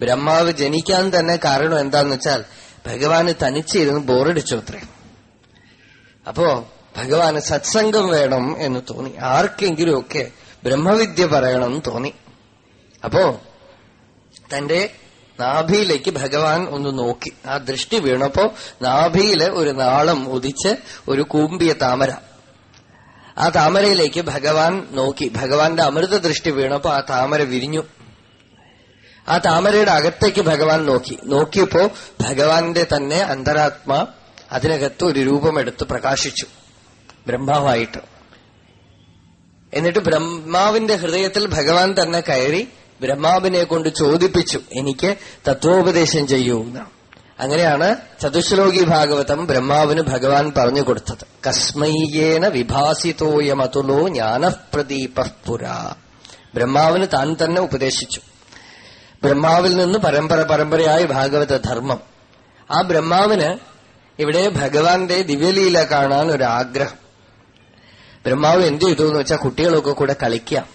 ബ്രഹ്മാവ് ജനിക്കാൻ തന്നെ കാരണം എന്താന്ന് വെച്ചാൽ ഭഗവാന് തനിച്ചിരുന്ന് ബോറടിച്ചു അത്രേ. അപ്പോ ഭഗവാന് സത്സംഗം വേണം എന്ന് തോന്നി. ആർക്കെങ്കിലും ഒക്കെ ബ്രഹ്മവിദ്യ പറയണം തോന്നി. അപ്പോ തന്റെ നാഭിയിലേക്ക് ഭഗവാൻ ഒന്ന് നോക്കി. ആ ദൃഷ്ടി വീണപ്പോ നാഭിയിൽ ഒരു നാളം ഉദിച്ച് ഒരു കൂമ്പിയ താമര. ആ താമരയിലേക്ക് ഭഗവാൻ നോക്കി. ഭഗവാന്റെ അമൃത ദൃഷ്ടി വീണപ്പോ ആ താമര വിരിഞ്ഞു. ആ താമരയുടെ അകത്തേക്ക് ഭഗവാൻ നോക്കി. നോക്കിയപ്പോ ഭഗവാന്റെ തന്നെ അന്തരാത്മാ അതിനകത്ത് ഒരു രൂപമെടുത്ത് പ്രകാശിച്ചു. ബ്രഹ്മാവായിട്ട്. എന്നിട്ട് ബ്രഹ്മാവിന്റെ ഹൃദയത്തിൽ ഭഗവാൻ തന്നെ കയറി ബ്രഹ്മാവിനെ കൊണ്ട് ചോദിപ്പിച്ചു എനിക്ക് തത്വോപദേശം ചെയ്യൂ അങ്ങനെയാണ് ചതുശ്ലോകി ഭാഗവതം ബ്രഹ്മാവിന് ഭഗവാൻ പറഞ്ഞു കൊടുത്തത്. കസ്മയ്യേന വിഭാസിതോയമതുലോ ജ്ഞാനപ്രദീപ പുരാ. ബ്രഹ്മാവിന് താൻ തന്നെ ഉപദേശിച്ചു. ബ്രഹ്മാവിൽ നിന്ന് പരമ്പര പരമ്പരയായി ഭാഗവത ധർമ്മം. ആ ബ്രഹ്മാവിന് ഇവിടെ ഭഗവാന്റെ ദിവ്യലീല കാണാൻ ഒരു ആഗ്രഹം. ബ്രഹ്മാവ് എന്ത് ചെയ്തു എന്ന് വെച്ചാൽ കുട്ടികളൊക്കെ കൂടെ കളിക്കാം.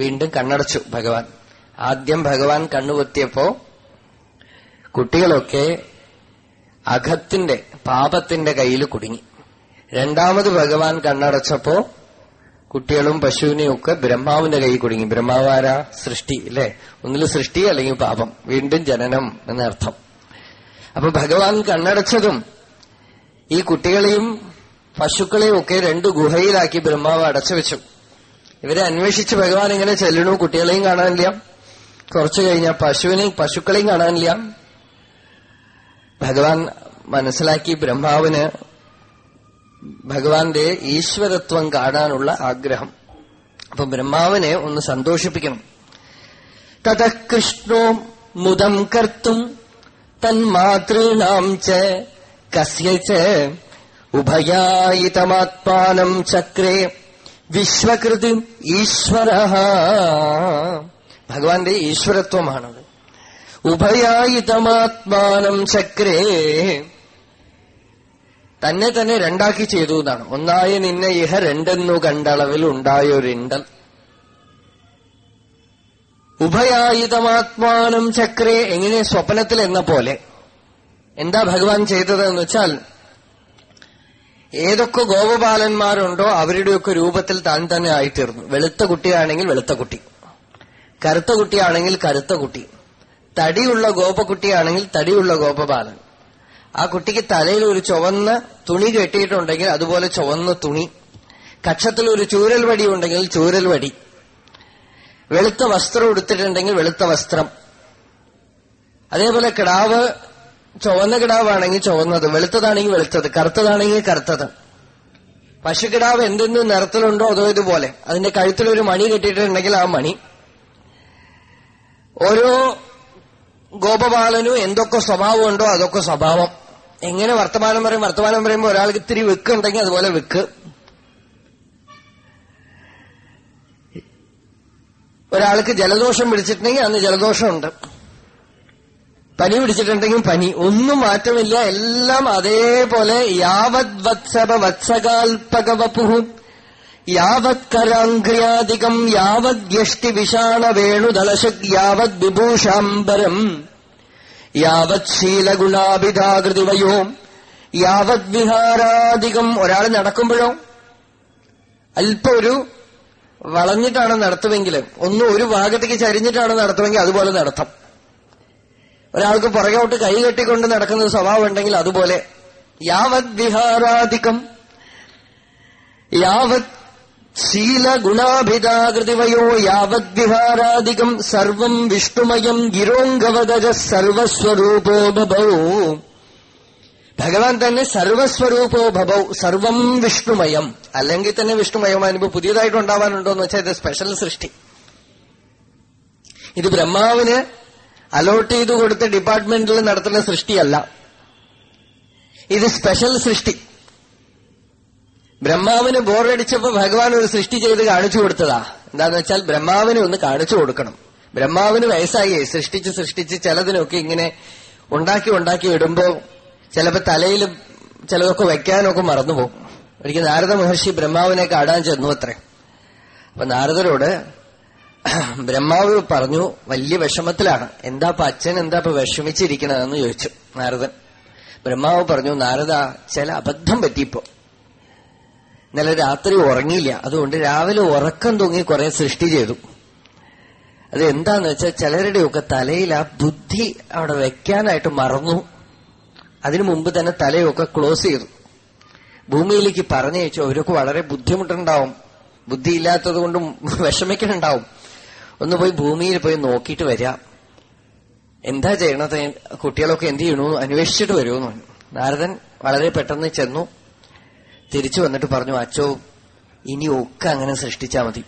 വീണ്ടും കണ്ണടച്ചു ഭഗവാൻ. ആദ്യം ഭഗവാൻ കണ്ണുപൊത്തിയപ്പോ കുട്ടികളൊക്കെ അഘത്തിന്റെ പാപത്തിന്റെ കയ്യിൽ കുടുങ്ങി. രണ്ടാമത് ഭഗവാൻ കണ്ണടച്ചപ്പോ കുട്ടികളും പശുവിനെയും ഒക്കെ ബ്രഹ്മാവിന്റെ കൈ കുടുങ്ങി. ബ്രഹ്മാവാര സൃഷ്ടി അല്ലെ? ഒന്നിൽ സൃഷ്ടി അല്ലെങ്കിൽ പാപം. വീണ്ടും ജനനം എന്നർത്ഥം. അപ്പൊ ഭഗവാൻ കണ്ണടച്ചതും ഈ കുട്ടികളെയും പശുക്കളെയും ഒക്കെ രണ്ട് ഗുഹയിലാക്കി ബ്രഹ്മാവ് അടച്ചു വെച്ചു ഇവരെ അന്വേഷിച്ച് ഭഗവാൻ ഇങ്ങനെ ചെല്ലണു കുട്ടികളെയും കാണാനില്ല. കുറച്ചു കഴിഞ്ഞാൽ പശുവിനെ പശുക്കളെയും കാണാനില്ല. ഭഗവാൻ മനസ്സിലാക്കി ബ്രഹ്മാവിന് ഭഗവാന്റെ ഈശ്വരത്വം കാണാനുള്ള ആഗ്രഹം. അപ്പൊ ബ്രഹ്മാവിനെ ഒന്ന് സന്തോഷിപ്പിക്കണം. തത കൃഷ്ണോ മുദം കർത്തും തന്മാതൃണാം ച ഉഭയായിതമാത്മാനം ചക്രേ വിശ്വകൃതി ഈശ്വര. ഭഗവാന്റെ ഈശ്വരത്വമാണത്. ഉഭയായുധമാത്മാനം ചക്രേ. തന്നെ തന്നെ രണ്ടാക്കി ചെയ്തു എന്നാണ്. ഒന്നായി നിന്നെ ഇഹ രണ്ടെന്നു കണ്ടളവിൽ ഉണ്ടായൊരിണ്ടൽ. ഉഭയായുധമാത്മാനം ചക്രേ എങ്ങനെ സ്വപ്നത്തിൽ എന്ന പോലെ. എന്താ ഭഗവാൻ ചെയ്തതെന്ന് വെച്ചാൽ ഏതൊക്കെ ഗോപപാലന്മാരുണ്ടോ അവരുടെയൊക്കെ രൂപത്തിൽ താൻ തന്നെ ആയിത്തീർന്നു. വെളുത്ത കുട്ടിയാണെങ്കിൽ വെളുത്ത കുട്ടി. കറുത്ത കുട്ടിയാണെങ്കിൽ കറുത്ത കുട്ടി. തടിയുള്ള ഗോപക്കുട്ടിയാണെങ്കിൽ തടിയുള്ള ഗോപബാലൻ. ആ കുട്ടിക്ക് തലയിൽ ഒരു ചുവന്ന തുണി കെട്ടിയിട്ടുണ്ടെങ്കിൽ അതുപോലെ ചുവന്ന തുണി. കക്ഷത്തിൽ ഒരു ചൂരൽ വടി ഉണ്ടെങ്കിൽ ചൂരൽ വടി. വെളുത്ത വസ്ത്രം ഉടുത്തിട്ടുണ്ടെങ്കിൽ വെളുത്ത വസ്ത്രം. അതേപോലെ കിടാവ് ചുവന്ന കിടാവാണെങ്കിൽ ചുവന്നത് വെളുത്തതാണെങ്കിൽ വെളുത്തത് കറുത്തതാണെങ്കിൽ കറുത്തത്. പശുക്കിടാവ് എന്തെന്ന് നിറത്തിലുണ്ടോ അതോ ഇതുപോലെ? അതിന്റെ കഴുത്തിൽ ഒരു മണി കെട്ടിയിട്ടുണ്ടെങ്കിൽ ആ മണി. ഓരോ ഗോപപാലനും എന്തൊക്കെ സ്വഭാവമുണ്ടോ അതൊക്കെ സ്വഭാവം. എങ്ങനെ വർത്തമാനം പറയും? വർത്തമാനം പറയുമ്പോൾ ഒരാൾക്ക് ഇത്തിരി വിക്ക് ഉണ്ടെങ്കിൽ അതുപോലെ വിക്ക്. ഒരാൾക്ക് ജലദോഷം പിടിച്ചിട്ടുണ്ടെങ്കിൽ അന്ന് ജലദോഷമുണ്ട്. പനി പിടിച്ചിട്ടുണ്ടെങ്കിൽ പനി. ഒന്നും മാറ്റമില്ല. എല്ലാം അതേപോലെ യാവത് വത്സവ വത്സകാൽപകവപുഹു. യാവത് കരാംഘ്രിയാധികം യാവത് വിഹാരാധികം ഒരാൾ നടക്കുമ്പോഴോ? അല്പം ഒരു വളഞ്ഞിട്ടാണ് നടത്തുമെങ്കിൽ ഒന്നും ഒരു ഭാഗത്തേക്ക് ചരിഞ്ഞിട്ടാണ് നടത്തുമെങ്കിൽ അതുപോലെ നടത്തം. ഒരാൾക്ക് പുറകോട്ട് കൈ കെട്ടിക്കൊണ്ട് നടക്കുന്ന സ്വഭാവം ഉണ്ടെങ്കിൽ അതുപോലെ യാവത് വിഹാരാധികം യാവത് ശീലഗുണാഭിതാകൃതിവയോ യാവത് വിഹാരാധികം സർവം വിഷ്ണുമയം ഗിരോംഗവഗജ സർവസ്വരൂപോ ബഭൗ ഭഗവാൻ തന്നെ സർവസ്വരൂപോ ഭവൗ സർവം വിഷ്ണുമയം. അല്ലെങ്കിൽ തന്നെ വിഷ്ണുമയമാണ് ഇപ്പൊ പുതിയതായിട്ട് ഉണ്ടാവാനുണ്ടോ എന്ന് വെച്ചാൽ ഇത് സ്പെഷ്യൽ സൃഷ്ടി. ഇത് ബ്രഹ്മാവിന് അലോട്ട് ചെയ്തു കൊടുത്ത ഡിപ്പാർട്ട്മെന്റിൽ നടത്തുന്ന സൃഷ്ടിയല്ല. ഇത് സ്പെഷ്യൽ സൃഷ്ടി. ബ്രഹ്മാവിന് ബോറടിച്ചപ്പോ ഭഗവാൻ ഒരു സൃഷ്ടി ചെയ്ത് കാണിച്ചു കൊടുത്തതാ. എന്താന്ന് വെച്ചാൽ ബ്രഹ്മാവിനെ ഒന്ന് കാണിച്ചു കൊടുക്കണം. ബ്രഹ്മാവിന് വയസ്സായി. സൃഷ്ടിച്ച് സൃഷ്ടിച്ച് ചിലതിനൊക്കെ ഇങ്ങനെ ഉണ്ടാക്കി ഉണ്ടാക്കി ഇടുമ്പോ ചിലപ്പോ തലയിൽ ചിലതൊക്കെ വെക്കാനൊക്കെ മറന്നുപോകും. ഒരിക്കൽ നാരദ മഹർഷി ബ്രഹ്മാവിനെ കാടാൻ ചെന്നു അത്രേ. അപ്പൊ നാരദരോട് [clears throat] ബ്രഹ്മാവ് പറഞ്ഞു വലിയ വിഷമത്തിലാണ്. എന്താ അച്ഛൻ എന്താ ഇപ്പൊ വിഷമിച്ചിരിക്കണതെന്ന് ചോദിച്ചു നാരദൻ. ബ്രഹ്മാവ് പറഞ്ഞു നാരദ ചില അബദ്ധം പറ്റിയപ്പോ. ഇന്നലെ രാത്രി ഉറങ്ങിയില്ല. അതുകൊണ്ട് രാവിലെ ഉറക്കം തൂങ്ങി കുറെ സൃഷ്ടി ചെയ്തു. അത് എന്താന്ന് വെച്ചാൽ ചിലരുടെയൊക്കെ തലയിൽ ആ ബുദ്ധി അവിടെ വെക്കാനായിട്ട് മറന്നു. അതിനു മുമ്പ് തന്നെ തലയൊക്കെ ക്ലോസ് ചെയ്തു. ഭൂമിയിലേക്ക് പറഞ്ഞയച്ചു അവരൊക്കെ വളരെ ബുദ്ധിമുട്ടുണ്ടാവും. ബുദ്ധിയില്ലാത്തത് കൊണ്ടും വിഷമിക്കുന്നുണ്ടാവും ഒന്ന് പോയി ഭൂമിയിൽ പോയി നോക്കിയിട്ട് വരിക എന്താ ചെയ്യണത്? കുട്ടികളൊക്കെ എന്ത് ചെയ്യണു? അന്വേഷിച്ചിട്ട് വരുമെന്ന് പറഞ്ഞു. നാരദൻ വളരെ പെട്ടെന്ന് ചെന്നു. തിരിച്ചു വന്നിട്ട് പറഞ്ഞു അച്ചോ ഇനി ഒക്കെ അങ്ങനെ സൃഷ്ടിച്ചാ മതി.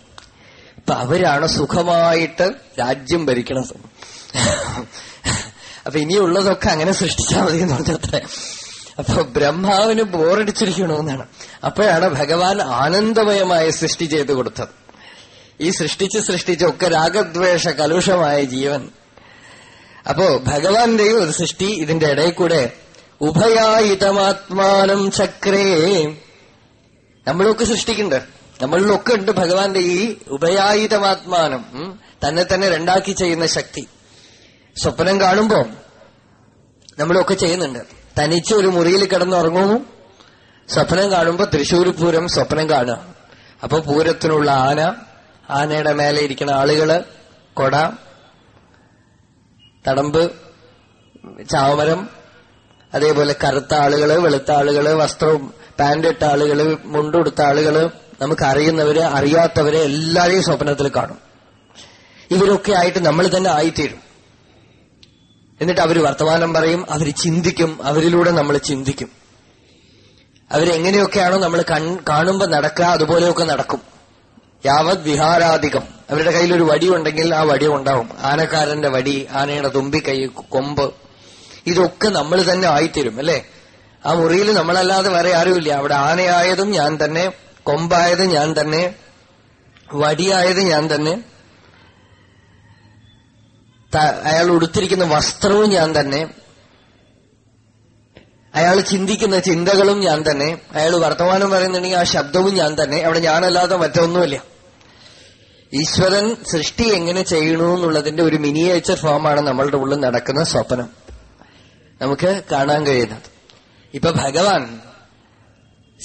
ഇപ്പൊ അവരാണ് സുഖമായിട്ട് രാജ്യം ഭരിക്കണത്. അപ്പൊ ഇനിയുള്ളതൊക്കെ അങ്ങനെ സൃഷ്ടിച്ചാൽ മതി എന്ന് പറഞ്ഞത്ര. അപ്പൊ ബ്രഹ്മാവിന് ബോറടിച്ചിരിക്കണമെന്നാണ് അപ്പോഴാണ് ഭഗവാൻ ആനന്ദമയമായ സൃഷ്ടി ചെയ്തു കൊടുത്തത്. ഈ സൃഷ്ടിച്ച് സൃഷ്ടിച്ചൊക്കെ രാഗദ്വേഷ കലുഷമായ ജീവൻ. അപ്പോ ഭഗവാന്റെയും ഒരു സൃഷ്ടി ഇതിന്റെ ഇടയിൽ കൂടെ ഉഭയായിതമാത്മാനം ചക്രേ നമ്മളൊക്കെ സൃഷ്ടിക്കുന്നുണ്ട്. നമ്മളിലൊക്കെ ഉണ്ട് ഭഗവാന്റെ ഈ ഉപയായുധമാത്മാനം തന്നെ തന്നെ രണ്ടാക്കി ചെയ്യുന്ന ശക്തി. സ്വപ്നം കാണുമ്പോ നമ്മളൊക്കെ ചെയ്യുന്നുണ്ട്. തനിച്ച് ഒരു മുറിയിൽ കിടന്നുറങ്ങുന്നു. സ്വപ്നം കാണുമ്പോ തൃശൂർ പൂരം സ്വപ്നം കാണുക. അപ്പൊ പൂരത്തിനുള്ള ആന ആനയുടെ മേലെ ഇരിക്കുന്ന ആളുകൾ കൊട തടമ്പ് ചാമരം അതേപോലെ കറുത്ത ആളുകൾ വെളുത്ത ആളുകൾ വസ്ത്രവും പാന്റ് ഇട്ട ആളുകൾ മുണ്ടുടുത്ത ആളുകൾ നമുക്ക് അറിയുന്നവര് അറിയാത്തവരെ എല്ലാവരെയും സ്വപ്നത്തിൽ കാണും. ഇവരൊക്കെ ആയിട്ട് നമ്മൾ തന്നെ ആയിത്തീരും. എന്നിട്ട് അവർ വർത്തമാനം പറയും അവർ ചിന്തിക്കും അവരിലൂടെ നമ്മൾ ചിന്തിക്കും. അവരെങ്ങനെയൊക്കെയാണോ നമ്മൾ കാണുമ്പോൾ നടക്കുക അതുപോലെയൊക്കെ നടക്കും. യാവത് വിഹാരാധികം. അവരുടെ കയ്യിൽ ഒരു വടി ഉണ്ടെങ്കിൽ ആ വടി ഉണ്ടാവും. ആനക്കാരന്റെ വടി ആനയുടെ തുമ്പിക്കൈ കൊമ്പ്. ഇതൊക്കെ നമ്മൾ തന്നെ ആയിത്തീരും അല്ലേ? ആ മുറിയിൽ നമ്മളല്ലാതെ വേറെ ആരുമില്ല. അവിടെ ആനയായതും ഞാൻ തന്നെ കൊമ്പായത് ഞാൻ തന്നെ വടിയായത് ഞാൻ തന്നെ അയാൾ ഉടുത്തിരിക്കുന്ന വസ്ത്രവും ഞാൻ തന്നെ അയാൾ ചിന്തിക്കുന്ന ചിന്തകളും ഞാൻ തന്നെ അയാൾ വർത്തമാനം പറയുന്നുണ്ടെങ്കിൽ ആ ശബ്ദവും ഞാൻ തന്നെ അവിടെ ഞാനല്ലാതെ മറ്റൊന്നുമില്ല. ഈശ്വരൻ സൃഷ്ടി എങ്ങനെ ചെയ്യണു എന്നുള്ളതിന്റെ ഒരു മിനിയേച്ചർ ഫോമാണ് നമ്മളുടെ ഉള്ളിൽ നടക്കുന്ന സ്വപ്നം. നമുക്ക് കാണാൻ കഴിയുന്നത്. ഇപ്പൊ ഭഗവാൻ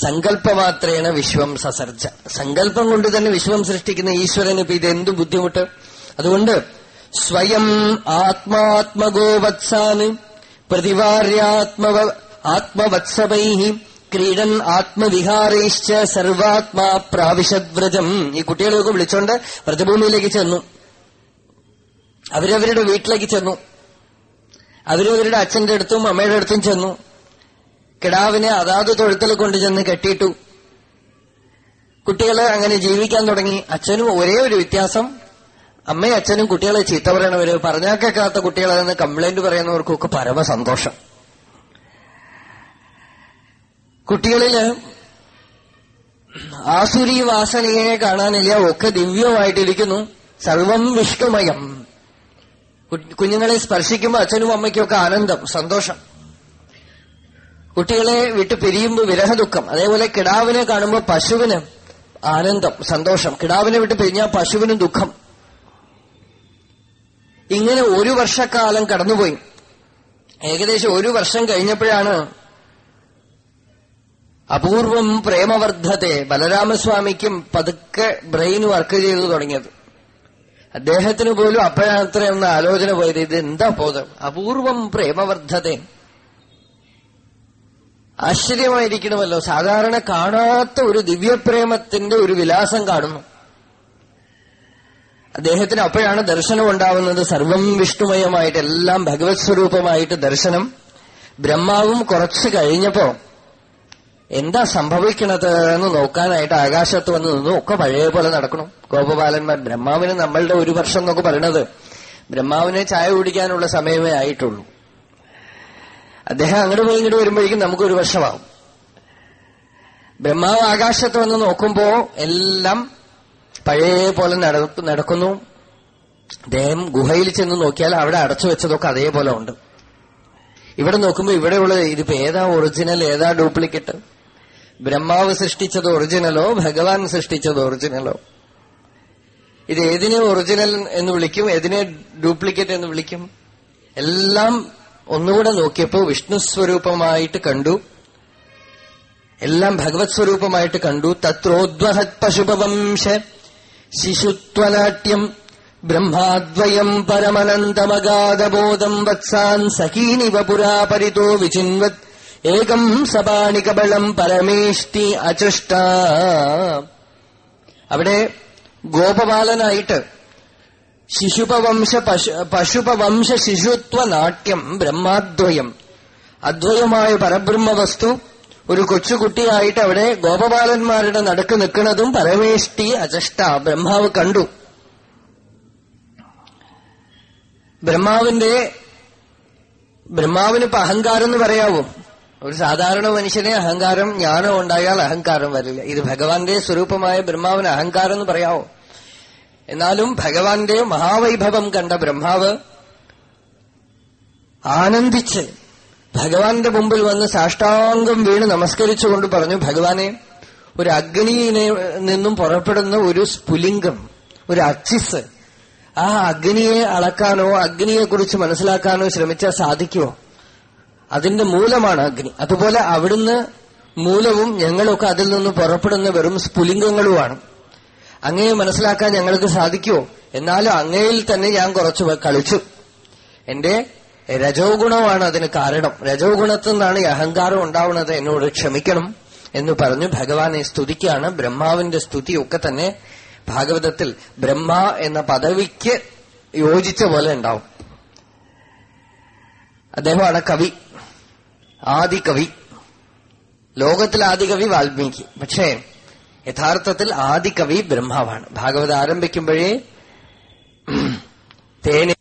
സങ്കല്പമാത്രേണ വിശ്വം സസർജ. സങ്കല്പം കൊണ്ട് തന്നെ വിശ്വം സൃഷ്ടിക്കുന്ന ഈശ്വരന് ഇപ്പൊ ഇതെന്ത് ബുദ്ധിമുട്ട്? അതുകൊണ്ട് സ്വയം ആത്മാത്മഗോവത്സാന് പ്രതിവാര്യാത്മവ ആത്മവത്സവൈ ക്രീഡൻ ആത്മവിഹാരൈശ്ച സർവാത്മാ പ്രാവിശദ്വ്രജം ഈ കുട്ടികളെയൊക്കെ വിളിച്ചോണ്ട് വ്രജഭൂമിയിലേക്ക് ചെന്നു. അവരവരുടെ വീട്ടിലേക്ക് ചെന്നു. അവരവരുടെ അച്ഛന്റെ അടുത്തും അമ്മയുടെ അടുത്തും ചെന്നു. കിടാവിനെ അതാത് തൊഴുത്തിൽ കൊണ്ടുചെന്ന് കെട്ടിയിട്ടു. കുട്ടികളെ അങ്ങനെ ജീവിക്കാൻ തുടങ്ങി. അച്ഛനും ഒരേ ഒരു വ്യത്യാസം. അമ്മയും അച്ഛനും കുട്ടികളെ ചീത്ത പറയണവര്. പറഞ്ഞാക്കാത്ത കുട്ടികളെന്ന് കംപ്ലൈന്റ് പറയുന്നവർക്കൊക്കെ പരമ സന്തോഷം. കുട്ടികളിൽ ആസുരി വാസനയെ കാണാനില്ല. ഒക്കെ ദിവ്യമായിട്ടിരിക്കുന്നു. സർവം വിഷ്ണുമയം. കുഞ്ഞുങ്ങളെ സ്പർശിക്കുമ്പോൾ അച്ഛനും അമ്മയ്ക്കും ഒക്കെ ആനന്ദം സന്തോഷം. കുട്ടികളെ വിട്ട് പിരിയുമ്പോൾ വിരഹദുഃഖം. അതേപോലെ കിടാവിനെ കാണുമ്പോൾ പശുവിന് ആനന്ദം സന്തോഷം. കിടാവിനെ വിട്ട് പിരിഞ്ഞാൽ പശുവിന് ദുഃഖം. ഇങ്ങനെ ഒരു വർഷക്കാലം കടന്നുപോയി. ഏകദേശം ഒരു വർഷം കഴിഞ്ഞപ്പോഴാണ് അപൂർവം പ്രേമവർദ്ധത്തെ ബലരാമസ്വാമിക്കും പതുക്കെ ബ്രെയിൻ വർക്ക് ചെയ്തു തുടങ്ങിയത്. അദ്ദേഹത്തിന് പോലും അപ്പോഴത്രയൊന്ന് ആലോചന പോയത്. ഇത് എന്താ പോത് അപൂർവം പ്രേമവർദ്ധത്തെ ആശ്ചര്യമായിരിക്കണമല്ലോ. സാധാരണ കാണാത്ത ഒരു ദിവ്യപ്രേമത്തിന്റെ ഒരു വിലാസം കാണുന്നു. അദ്ദേഹത്തിന് അപ്പോഴാണ് ദർശനം ഉണ്ടാവുന്നത് സർവം വിഷ്ണുമയമായിട്ട് എല്ലാം ഭഗവത് സ്വരൂപമായിട്ട് ദർശനം. ബ്രഹ്മാവും കുറച്ച് കഴിഞ്ഞപ്പോ എന്താ സംഭവിക്കണത് എന്ന് നോക്കാനായിട്ട് ആകാശത്ത് വന്ന് നിന്നു. ഒക്കെ പഴയ പോലെ നടക്കണം. ഗോപബാലന്മാർ ബ്രഹ്മാവിന് നമ്മളുടെ ഒരു വർഷം എന്നൊക്കെ പറയണത്. ബ്രഹ്മാവിനെ ചായ കുടിക്കാനുള്ള സമയമേ ആയിട്ടുള്ളൂ. അദ്ദേഹം അങ്ങോട്ട് പോയി ഇങ്ങോട്ട് വരുമ്പോഴേക്കും നമുക്കൊരു വർഷമാവും ബ്രഹ്മാവ് ആകാശത്ത് വന്ന് നോക്കുമ്പോ എല്ലാം പഴയ പോലെ നട- നടക്കുന്നു. അദ്ദേഹം ഗുഹയിൽ ചെന്ന് നോക്കിയാൽ അവിടെ അടച്ചു വെച്ചതൊക്കെ അതേപോലെ ഉണ്ട്. ഇവിടെ നോക്കുമ്പോ ഇവിടെയുള്ള ഇതിപ്പോ ഏതാ ഒറിജിനൽ ഏതാ ഡ്യൂപ്ലിക്കേറ്റ് ബ്രഹ്മാവ് സൃഷ്ടിച്ചത് ഒറിജിനലോ ഭഗവാൻ സൃഷ്ടിച്ചത് ഒറിജിനലോ ഇത് ഏതിനെ ഒറിജിനൽ എന്ന് വിളിക്കും ഏതിനെ ഡ്യൂപ്ലിക്കേറ്റ് എന്ന് വിളിക്കും? എല്ലാം ഒന്നുകൂടെ നോക്കിയപ്പോ വിഷ്ണു സ്വരൂപമായിട്ട് കണ്ടു. എല്ലാം ഭഗവത് സ്വരൂപമായിട്ട് കണ്ടു. തത്രോദ്വഹത് പശുപവംശ ശിശുത്വനാട്യം ബ്രഹ്മാദ്വയം പരമനന്തമഗാധബോധം വത്സാൻ സഹീനിവ പുരാ പരിതോ വിചിന്വത് ഏകം സപാണികബളം പരമേഷ്ടി അചൃഷ്ട. അവിടെ ഗോപപാലനായിട്ട് ശിശുപവംശ പശു പശുപവംശ ശിശുത്വ നാട്യം ബ്രഹ്മാദ്വയം. അദ്വയമായ പരബ്രഹ്മവസ്തു ഒരു കൊച്ചുകുട്ടിയായിട്ട് അവിടെ ഗോപപാലന്മാരുടെ നടുക്ക് നിൽക്കുന്നതും പരമേഷ്ടി അചഷ്ട ബ്രഹ്മാവ് കണ്ടു. ബ്രഹ്മാവിന്റെ ബ്രഹ്മാവിന് ഇപ്പൊ അഹങ്കാരം എന്ന് പറയാവോ? ഒരു സാധാരണ മനുഷ്യനെ അഹങ്കാരം ജ്ഞാനം ഉണ്ടായാൽ അഹങ്കാരം വരില്ല. ഇത് ഭഗവാന്റെ സ്വരൂപമായ ബ്രഹ്മാവിന് അഹങ്കാരം എന്ന് പറയാവോ? എന്നാലും ഭഗവാന്റെ മഹാവൈഭവം കണ്ട ബ്രഹ്മാവ് ആനന്ദിച്ച് ഭഗവാന്റെ മുമ്പിൽ വന്ന് സാഷ്ടാംഗം വീണ് നമസ്കരിച്ചുകൊണ്ട് പറഞ്ഞു ഭഗവാനെ ഒരു അഗ്നിയിനെ നിന്നും പുറപ്പെടുന്ന ഒരു സ്ഫുലിംഗം ഒരു അച്ചിസ് ആ അഗ്നിയെ അളക്കാനോ അഗ്നിയെക്കുറിച്ച് മനസ്സിലാക്കാനോ ശ്രമിച്ചാൽ സാധിക്കുമോ? അതിന്റെ മൂലമാണ് അഗ്നി. അതുപോലെ അവിടുന്ന് മൂലവും ഞങ്ങളൊക്കെ അതിൽ നിന്ന് പുറപ്പെടുന്ന വെറും സ്ഫുലിംഗങ്ങളുമാണ്. അങ്ങയെ മനസ്സിലാക്കാൻ ഞങ്ങൾക്ക് സാധിക്കുമോ? എന്നാലും അങ്ങയിൽ തന്നെ ഞാൻ കുറച്ച് കളിച്ചു. എന്റെ രജോ ഗുണമാണ് അതിന് കാരണം. രജോ ഗുണത്തിൽ നിന്നാണ് ഈ അഹങ്കാരം ഉണ്ടാവുന്നത്. എന്നോട് ക്ഷമിക്കണം എന്ന് പറഞ്ഞു ഭഗവാനെ സ്തുതിക്കാണ്. ബ്രഹ്മാവിന്റെ സ്തുതിയൊക്കെ തന്നെ ഭാഗവതത്തിൽ ബ്രഹ്മ എന്ന പദവിക്ക് യോജിച്ച പോലെ ഉണ്ടാവും. അദ്ദേഹമാണ് കവി. ആദികവി. ലോകത്തിലാദികവി വാൽമീകി. പക്ഷേ യഥാർത്ഥത്തിൽ ആദികവി ബ്രഹ്മാവാണ്. ഭാഗവത ആരംഭിക്കുമ്പോഴേ [clears throat] തേനെ